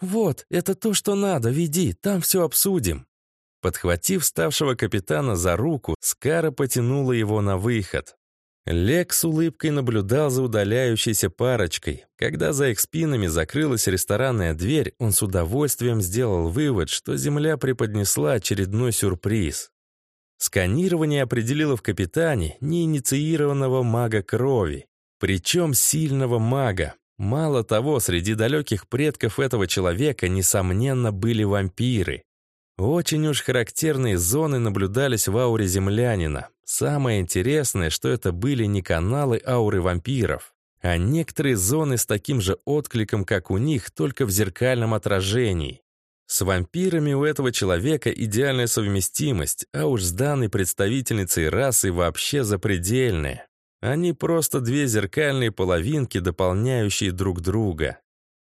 «Вот, это то, что надо, веди, там все обсудим». Подхватив ставшего капитана за руку, Скара потянула его на выход. Лек с улыбкой наблюдал за удаляющейся парочкой. Когда за их спинами закрылась ресторанная дверь, он с удовольствием сделал вывод, что Земля преподнесла очередной сюрприз. Сканирование определило в капитане неинициированного мага крови, причем сильного мага, Мало того, среди далеких предков этого человека, несомненно, были вампиры. Очень уж характерные зоны наблюдались в ауре землянина. Самое интересное, что это были не каналы ауры вампиров. а некоторые зоны с таким же откликом, как у них, только в зеркальном отражении. С вампирами у этого человека идеальная совместимость, а уж с данной представительницей расы вообще запредельная. Они просто две зеркальные половинки, дополняющие друг друга.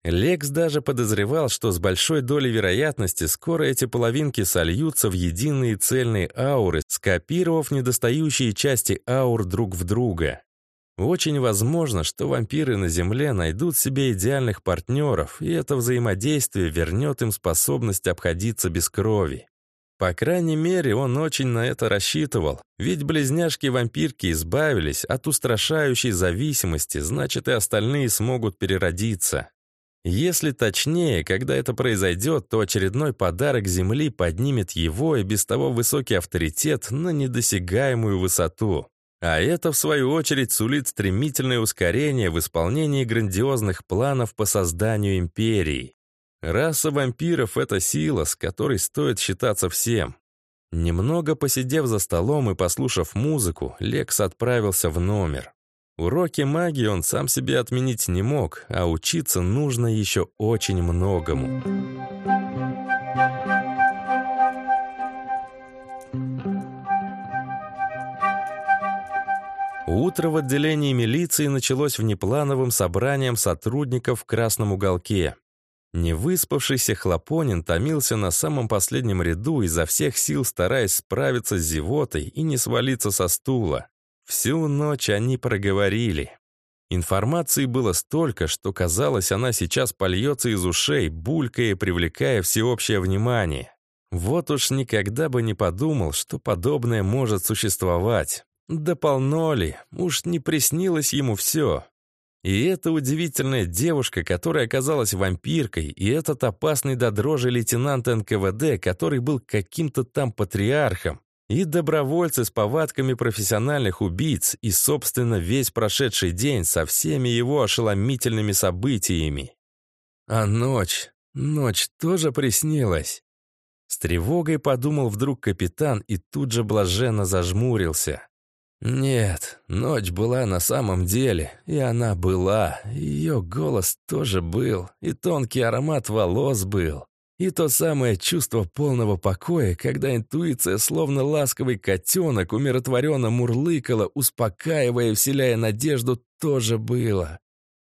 Лекс даже подозревал, что с большой долей вероятности скоро эти половинки сольются в единые цельные ауры, скопировав недостающие части аур друг в друга. Очень возможно, что вампиры на Земле найдут себе идеальных партнеров, и это взаимодействие вернет им способность обходиться без крови. По крайней мере, он очень на это рассчитывал, ведь близняшки-вампирки избавились от устрашающей зависимости, значит и остальные смогут переродиться. Если точнее, когда это произойдет, то очередной подарок Земли поднимет его и без того высокий авторитет на недосягаемую высоту. А это, в свою очередь, сулит стремительное ускорение в исполнении грандиозных планов по созданию империи. Раса вампиров — это сила, с которой стоит считаться всем. Немного посидев за столом и послушав музыку, Лекс отправился в номер. Уроки магии он сам себе отменить не мог, а учиться нужно еще очень многому. Утро в отделении милиции началось внеплановым собранием сотрудников в красном уголке. Невыспавшийся Хлопонин томился на самом последнем ряду, изо всех сил стараясь справиться с зевотой и не свалиться со стула. Всю ночь они проговорили. Информации было столько, что казалось, она сейчас польется из ушей, булькая и привлекая всеобщее внимание. Вот уж никогда бы не подумал, что подобное может существовать. Да полно ли, уж не приснилось ему все. И эта удивительная девушка, которая оказалась вампиркой, и этот опасный до дрожи лейтенант НКВД, который был каким-то там патриархом, и добровольцы с повадками профессиональных убийц, и, собственно, весь прошедший день со всеми его ошеломительными событиями. А ночь, ночь тоже приснилась. С тревогой подумал вдруг капитан и тут же блаженно зажмурился. Нет, ночь была на самом деле, и она была. Ее голос тоже был, и тонкий аромат волос был. И то самое чувство полного покоя, когда интуиция, словно ласковый котенок, умиротворенно мурлыкала, успокаивая и вселяя надежду, тоже было.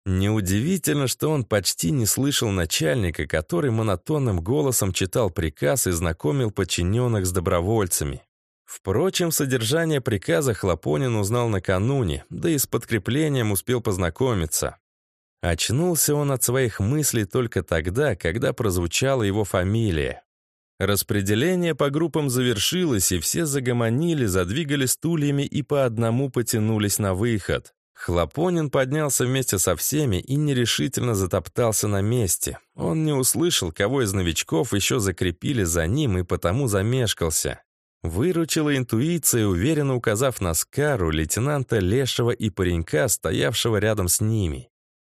Неудивительно, что он почти не слышал начальника, который монотонным голосом читал приказ и знакомил подчиненных с добровольцами. Впрочем, содержание приказа Хлопонин узнал накануне, да и с подкреплением успел познакомиться. Очнулся он от своих мыслей только тогда, когда прозвучала его фамилия. Распределение по группам завершилось, и все загомонили, задвигали стульями и по одному потянулись на выход. Хлопонин поднялся вместе со всеми и нерешительно затоптался на месте. Он не услышал, кого из новичков еще закрепили за ним и потому замешкался. Выручила интуиция, уверенно указав на Скару, лейтенанта Лешего и паренька, стоявшего рядом с ними.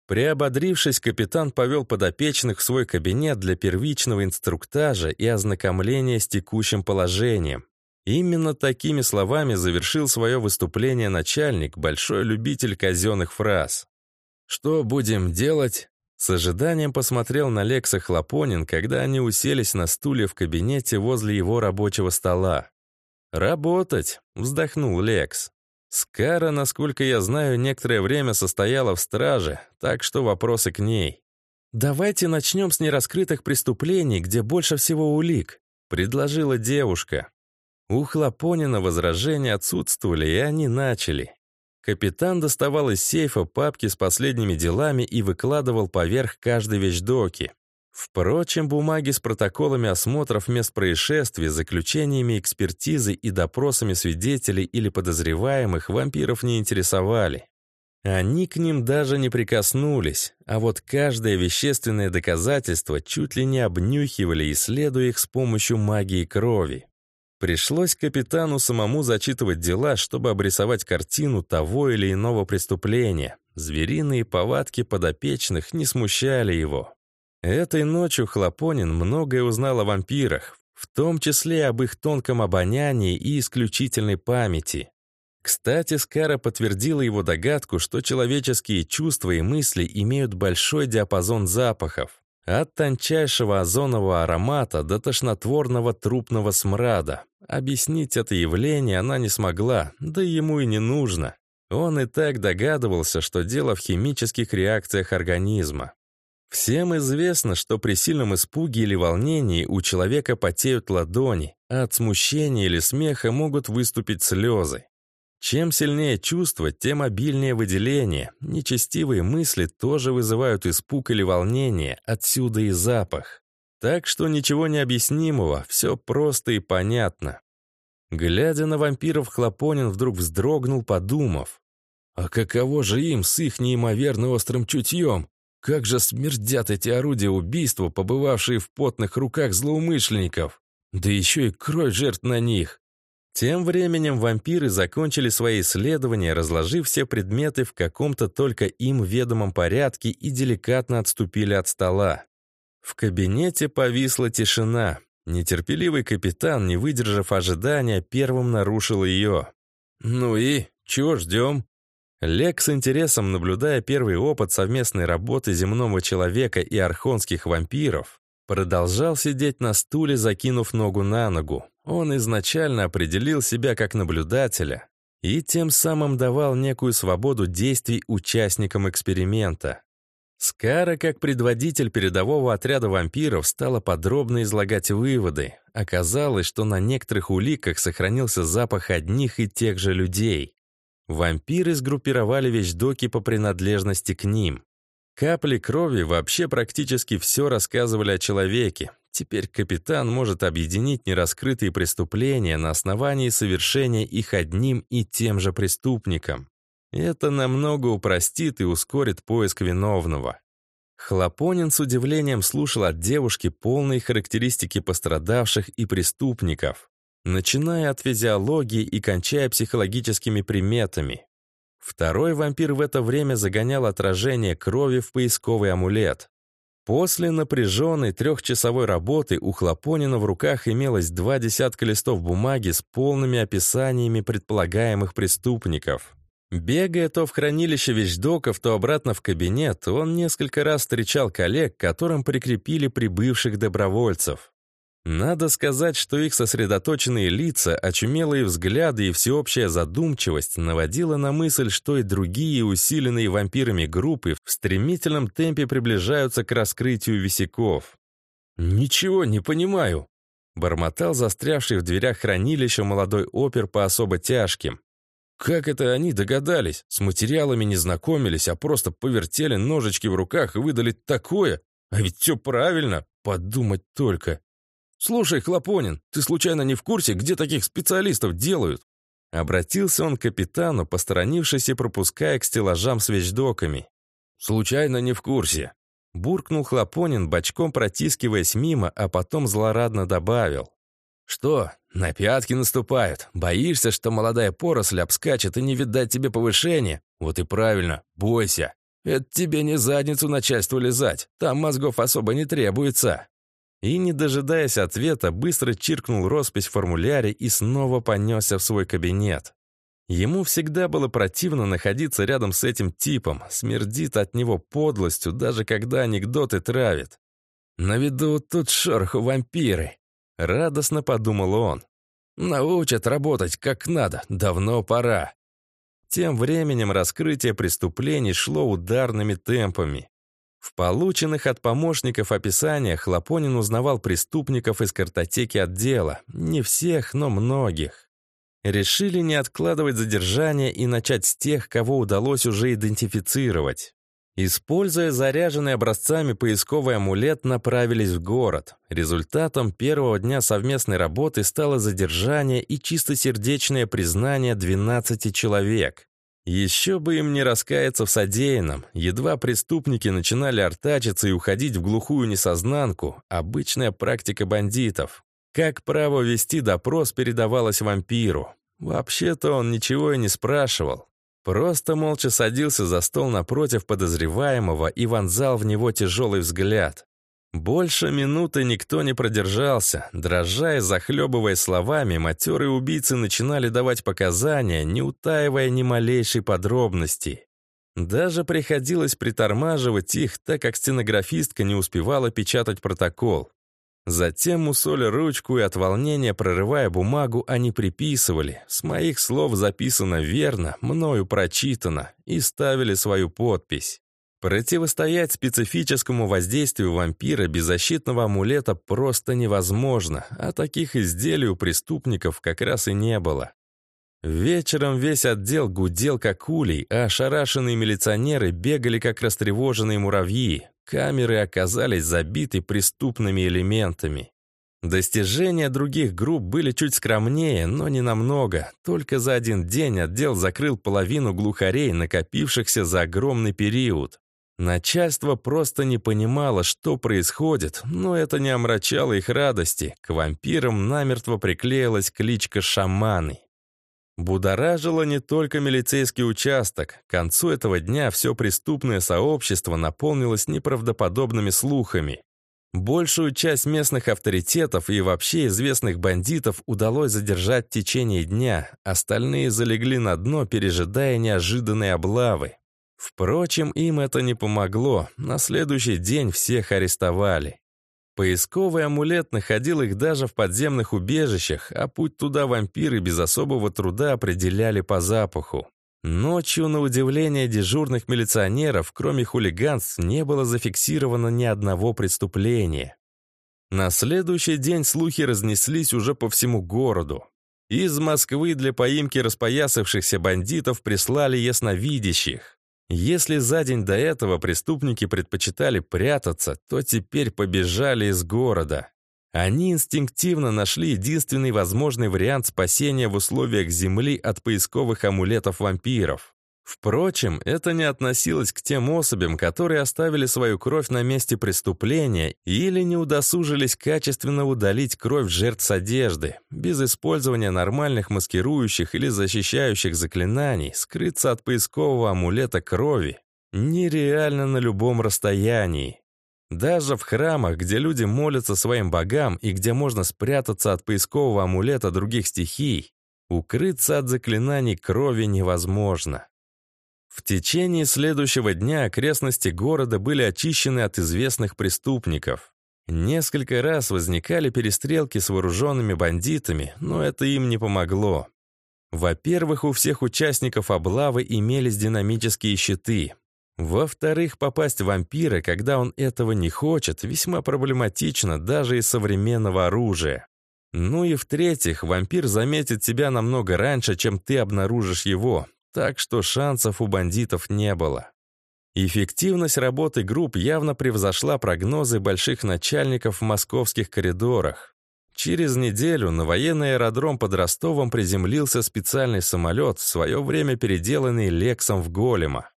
Приободрившись, капитан повел подопечных в свой кабинет для первичного инструктажа и ознакомления с текущим положением. Именно такими словами завершил свое выступление начальник, большой любитель казенных фраз. «Что будем делать?» С ожиданием посмотрел на Лекса Хлопонин, когда они уселись на стуле в кабинете возле его рабочего стола. «Работать!» — вздохнул Лекс. Скара, насколько я знаю, некоторое время состояла в страже, так что вопросы к ней. «Давайте начнем с нераскрытых преступлений, где больше всего улик», — предложила девушка. У Хлопонина возражения отсутствовали, и они начали. Капитан доставал из сейфа папки с последними делами и выкладывал поверх каждой вещдоки. Впрочем, бумаги с протоколами осмотров мест происшествий, заключениями экспертизы и допросами свидетелей или подозреваемых вампиров не интересовали. Они к ним даже не прикоснулись, а вот каждое вещественное доказательство чуть ли не обнюхивали, исследуя их с помощью магии крови. Пришлось капитану самому зачитывать дела, чтобы обрисовать картину того или иного преступления. Звериные повадки подопечных не смущали его. Этой ночью Хлопонин многое узнал о вампирах, в том числе об их тонком обонянии и исключительной памяти. Кстати, Скара подтвердила его догадку, что человеческие чувства и мысли имеют большой диапазон запахов. От тончайшего озонового аромата до тошнотворного трупного смрада. Объяснить это явление она не смогла, да ему и не нужно. Он и так догадывался, что дело в химических реакциях организма. Всем известно, что при сильном испуге или волнении у человека потеют ладони, а от смущения или смеха могут выступить слезы. Чем сильнее чувство, тем обильнее выделение. Нечестивые мысли тоже вызывают испуг или волнение, отсюда и запах. Так что ничего необъяснимого, все просто и понятно. Глядя на вампиров, Хлопонин вдруг вздрогнул, подумав. А каково же им с их неимоверно острым чутьем? Как же смердят эти орудия убийства, побывавшие в потных руках злоумышленников? Да еще и кровь жертв на них. Тем временем вампиры закончили свои исследования, разложив все предметы в каком-то только им ведомом порядке и деликатно отступили от стола. В кабинете повисла тишина. Нетерпеливый капитан, не выдержав ожидания, первым нарушил ее. «Ну и? Чего ждем?» Лек с интересом, наблюдая первый опыт совместной работы земного человека и архонских вампиров, продолжал сидеть на стуле, закинув ногу на ногу. Он изначально определил себя как наблюдателя и тем самым давал некую свободу действий участникам эксперимента. Скара, как предводитель передового отряда вампиров, стала подробно излагать выводы. Оказалось, что на некоторых уликах сохранился запах одних и тех же людей. Вампиры сгруппировали вещдоки по принадлежности к ним. Капли крови вообще практически все рассказывали о человеке, Теперь капитан может объединить нераскрытые преступления на основании совершения их одним и тем же преступником. Это намного упростит и ускорит поиск виновного. Хлопонин с удивлением слушал от девушки полные характеристики пострадавших и преступников, начиная от физиологии и кончая психологическими приметами. Второй вампир в это время загонял отражение крови в поисковый амулет. После напряженной трехчасовой работы у Хлопонина в руках имелось два десятка листов бумаги с полными описаниями предполагаемых преступников. Бегая то в хранилище вещдоков, то обратно в кабинет, он несколько раз встречал коллег, которым прикрепили прибывших добровольцев. Надо сказать, что их сосредоточенные лица, очумелые взгляды и всеобщая задумчивость наводила на мысль, что и другие усиленные вампирами группы в стремительном темпе приближаются к раскрытию висяков. «Ничего не понимаю», — бормотал застрявший в дверях хранилища молодой опер по особо тяжким. «Как это они догадались? С материалами не знакомились, а просто повертели ножички в руках и выдали такое? А ведь все правильно, подумать только». «Слушай, Хлопонин, ты случайно не в курсе, где таких специалистов делают?» Обратился он к капитану, посторонившись и пропуская к стеллажам с вещдоками. «Случайно не в курсе». Буркнул Хлопонин, бочком протискиваясь мимо, а потом злорадно добавил. «Что, на пятки наступают? Боишься, что молодая поросль обскачет и не видать тебе повышения? Вот и правильно, бойся. Это тебе не задницу начальству лизать, там мозгов особо не требуется» и, не дожидаясь ответа, быстро чиркнул роспись в формуляре и снова понесся в свой кабинет. Ему всегда было противно находиться рядом с этим типом, смердит от него подлостью, даже когда анекдоты травит. «На виду тут шороху вампиры», — радостно подумал он. «Научат работать как надо, давно пора». Тем временем раскрытие преступлений шло ударными темпами. В полученных от помощников описаниях Лапонин узнавал преступников из картотеки отдела. Не всех, но многих. Решили не откладывать задержание и начать с тех, кого удалось уже идентифицировать. Используя заряженный образцами поисковый амулет, направились в город. Результатом первого дня совместной работы стало задержание и чистосердечное признание 12 человек. Еще бы им не раскаяться в содеянном. Едва преступники начинали артачиться и уходить в глухую несознанку, обычная практика бандитов. Как право вести допрос передавалось вампиру. Вообще-то он ничего и не спрашивал. Просто молча садился за стол напротив подозреваемого и вонзал в него тяжелый взгляд. Больше минуты никто не продержался. Дрожа и захлебывая словами, матерые убийцы начинали давать показания, не утаивая ни малейшей подробности. Даже приходилось притормаживать их, так как стенографистка не успевала печатать протокол. Затем мусоля ручку и от волнения, прорывая бумагу, они приписывали. С моих слов записано верно, мною прочитано, и ставили свою подпись. Противостоять специфическому воздействию вампира без защитного амулета просто невозможно, а таких изделий у преступников как раз и не было. Вечером весь отдел гудел как улей, а ошарашенные милиционеры бегали как растревоженные муравьи. Камеры оказались забиты преступными элементами. Достижения других групп были чуть скромнее, но не намного. Только за один день отдел закрыл половину глухарей, накопившихся за огромный период. Начальство просто не понимало, что происходит, но это не омрачало их радости. К вампирам намертво приклеилась кличка «шаманы». Будоражило не только милицейский участок. К концу этого дня все преступное сообщество наполнилось неправдоподобными слухами. Большую часть местных авторитетов и вообще известных бандитов удалось задержать в течение дня, остальные залегли на дно, пережидая неожиданные облавы. Впрочем, им это не помогло. На следующий день всех арестовали. Поисковый амулет находил их даже в подземных убежищах, а путь туда вампиры без особого труда определяли по запаху. Ночью, на удивление дежурных милиционеров, кроме хулиганств, не было зафиксировано ни одного преступления. На следующий день слухи разнеслись уже по всему городу. Из Москвы для поимки распоясавшихся бандитов прислали ясновидящих. Если за день до этого преступники предпочитали прятаться, то теперь побежали из города. Они инстинктивно нашли единственный возможный вариант спасения в условиях Земли от поисковых амулетов вампиров. Впрочем, это не относилось к тем особям, которые оставили свою кровь на месте преступления или не удосужились качественно удалить кровь жертв с одежды. Без использования нормальных маскирующих или защищающих заклинаний скрыться от поискового амулета крови нереально на любом расстоянии. Даже в храмах, где люди молятся своим богам и где можно спрятаться от поискового амулета других стихий, укрыться от заклинаний крови невозможно. В течение следующего дня окрестности города были очищены от известных преступников. Несколько раз возникали перестрелки с вооруженными бандитами, но это им не помогло. Во-первых, у всех участников облавы имелись динамические щиты. Во-вторых, попасть в вампира, когда он этого не хочет, весьма проблематично даже из современного оружия. Ну и в-третьих, вампир заметит тебя намного раньше, чем ты обнаружишь его, так что шансов у бандитов не было. Эффективность работы групп явно превзошла прогнозы больших начальников в московских коридорах. Через неделю на военный аэродром под Ростовом приземлился специальный самолет, в свое время переделанный Лексом в Голема.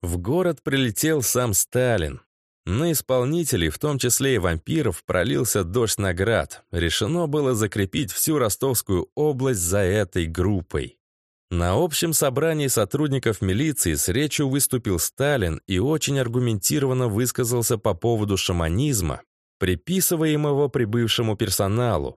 В город прилетел сам Сталин. На исполнителей, в том числе и вампиров, пролился дождь наград. Решено было закрепить всю Ростовскую область за этой группой. На общем собрании сотрудников милиции с речью выступил Сталин и очень аргументированно высказался по поводу шаманизма, приписываемого прибывшему персоналу.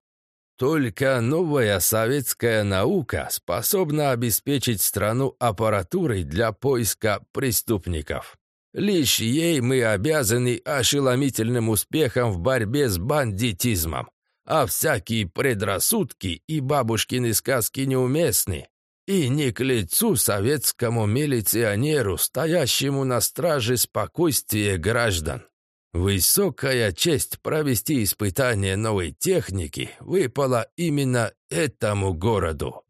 Только новая советская наука способна обеспечить страну аппаратурой для поиска преступников. Лишь ей мы обязаны ошеломительным успехом в борьбе с бандитизмом, а всякие предрассудки и бабушкины сказки неуместны. И не к лицу советскому милиционеру, стоящему на страже спокойствия граждан. Высокая честь провести испытание новой техники выпала именно этому городу.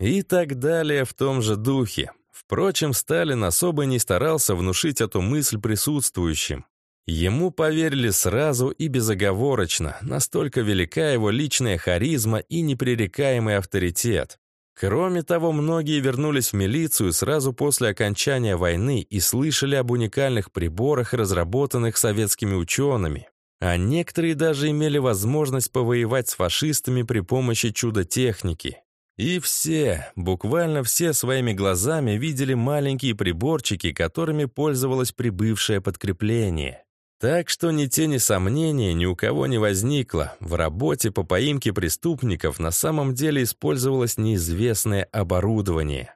И так далее в том же духе. Впрочем, Сталин особо не старался внушить эту мысль присутствующим. Ему поверили сразу и безоговорочно, настолько велика его личная харизма и непререкаемый авторитет. Кроме того, многие вернулись в милицию сразу после окончания войны и слышали об уникальных приборах, разработанных советскими учеными. А некоторые даже имели возможность повоевать с фашистами при помощи чудо-техники. И все, буквально все своими глазами видели маленькие приборчики, которыми пользовалось прибывшее подкрепление. Так что ни тени сомнения ни у кого не возникло. В работе по поимке преступников на самом деле использовалось неизвестное оборудование.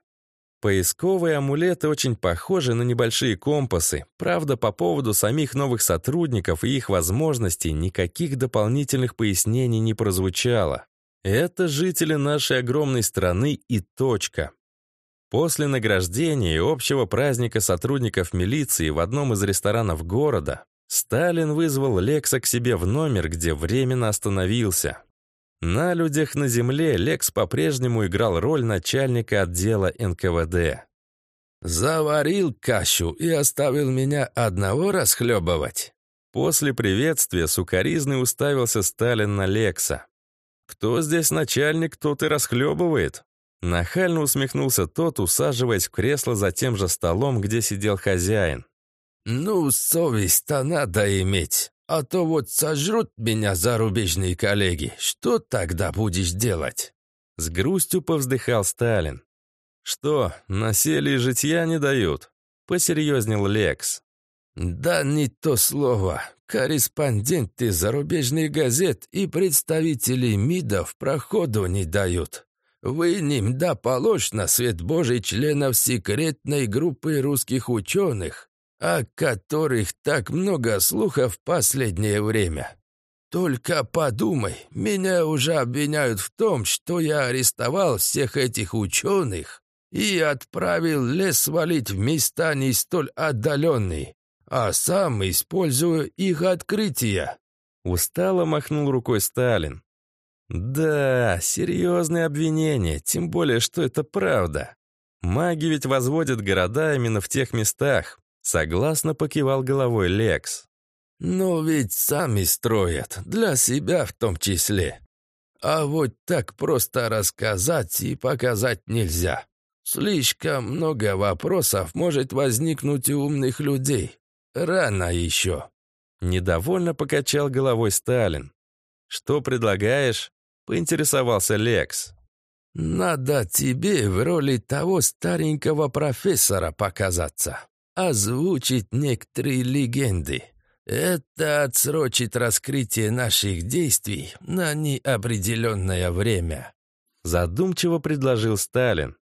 Поисковые амулеты очень похожи на небольшие компасы. Правда, по поводу самих новых сотрудников и их возможностей никаких дополнительных пояснений не прозвучало. Это жители нашей огромной страны и точка. После награждения и общего праздника сотрудников милиции в одном из ресторанов города Сталин вызвал Лекса к себе в номер, где временно остановился. На людях на земле Лекс по-прежнему играл роль начальника отдела НКВД. «Заварил кашу и оставил меня одного расхлебывать». После приветствия сукоризный уставился Сталин на Лекса. «Кто здесь начальник, тот и расхлебывает». Нахально усмехнулся тот, усаживаясь в кресло за тем же столом, где сидел хозяин. «Ну, совесть-то надо иметь. А то вот сожрут меня зарубежные коллеги. Что тогда будешь делать?» С грустью повздыхал Сталин. «Что, населье житья не дают?» Посерьезнел Лекс. «Да не то слово. Корреспонденты зарубежных газет и представители МИДов проходу не дают. Вы ним да положь на свет Божий членов секретной группы русских ученых, о которых так много слухов в последнее время. Только подумай, меня уже обвиняют в том, что я арестовал всех этих ученых и отправил лес валить в места не столь отдаленные, а сам использую их открытия». Устало махнул рукой Сталин. «Да, серьезные обвинения, тем более, что это правда. Маги ведь возводят города именно в тех местах, Согласно покивал головой Лекс. «Но ведь сами строят, для себя в том числе. А вот так просто рассказать и показать нельзя. Слишком много вопросов может возникнуть у умных людей. Рано еще». Недовольно покачал головой Сталин. «Что предлагаешь?» — поинтересовался Лекс. «Надо тебе в роли того старенького профессора показаться озвучить некоторые легенды. Это отсрочит раскрытие наших действий на неопределенное время», задумчиво предложил Сталин.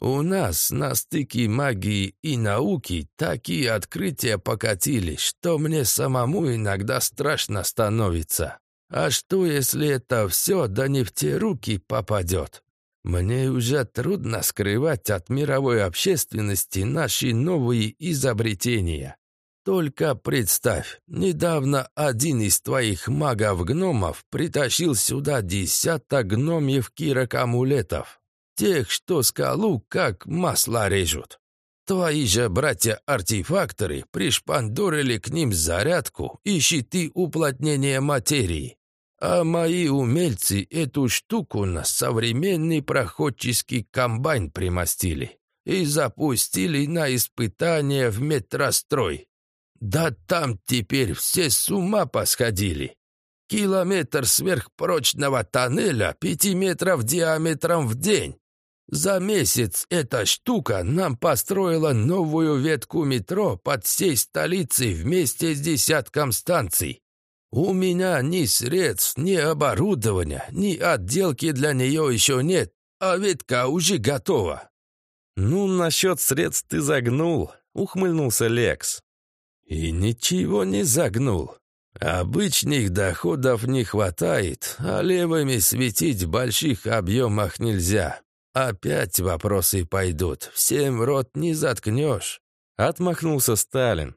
«У нас на стыке магии и науки такие открытия покатились, что мне самому иногда страшно становится. А что, если это все да не в те руки попадет? Мне уже трудно скрывать от мировой общественности наши новые изобретения. Только представь, недавно один из твоих магов-гномов притащил сюда десяток гномьев кирок-амулетов. Тех, что скалу как масло режут. Твои же братья-артефакторы пришпандорили к ним зарядку и щиты уплотнения материи. А мои умельцы эту штуку на современный проходческий комбайн примостили и запустили на испытание в метрострой. Да там теперь все с ума посходили. Километр сверхпрочного тоннеля пяти метров диаметром в день. За месяц эта штука нам построила новую ветку метро под всей столицей вместе с десятком станций. У меня ни средств, ни оборудования, ни отделки для нее еще нет, а ветка уже готова». «Ну, насчет средств ты загнул», — ухмыльнулся Лекс. «И ничего не загнул. Обычных доходов не хватает, а левыми светить в больших объемах нельзя. Опять вопросы пойдут, всем рот не заткнешь». Отмахнулся Сталин.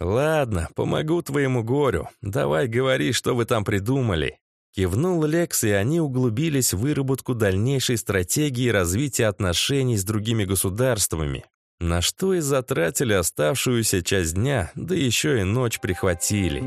«Ладно, помогу твоему горю. Давай говори, что вы там придумали». Кивнул Лекс, и они углубились в выработку дальнейшей стратегии развития отношений с другими государствами, на что и затратили оставшуюся часть дня, да еще и ночь прихватили.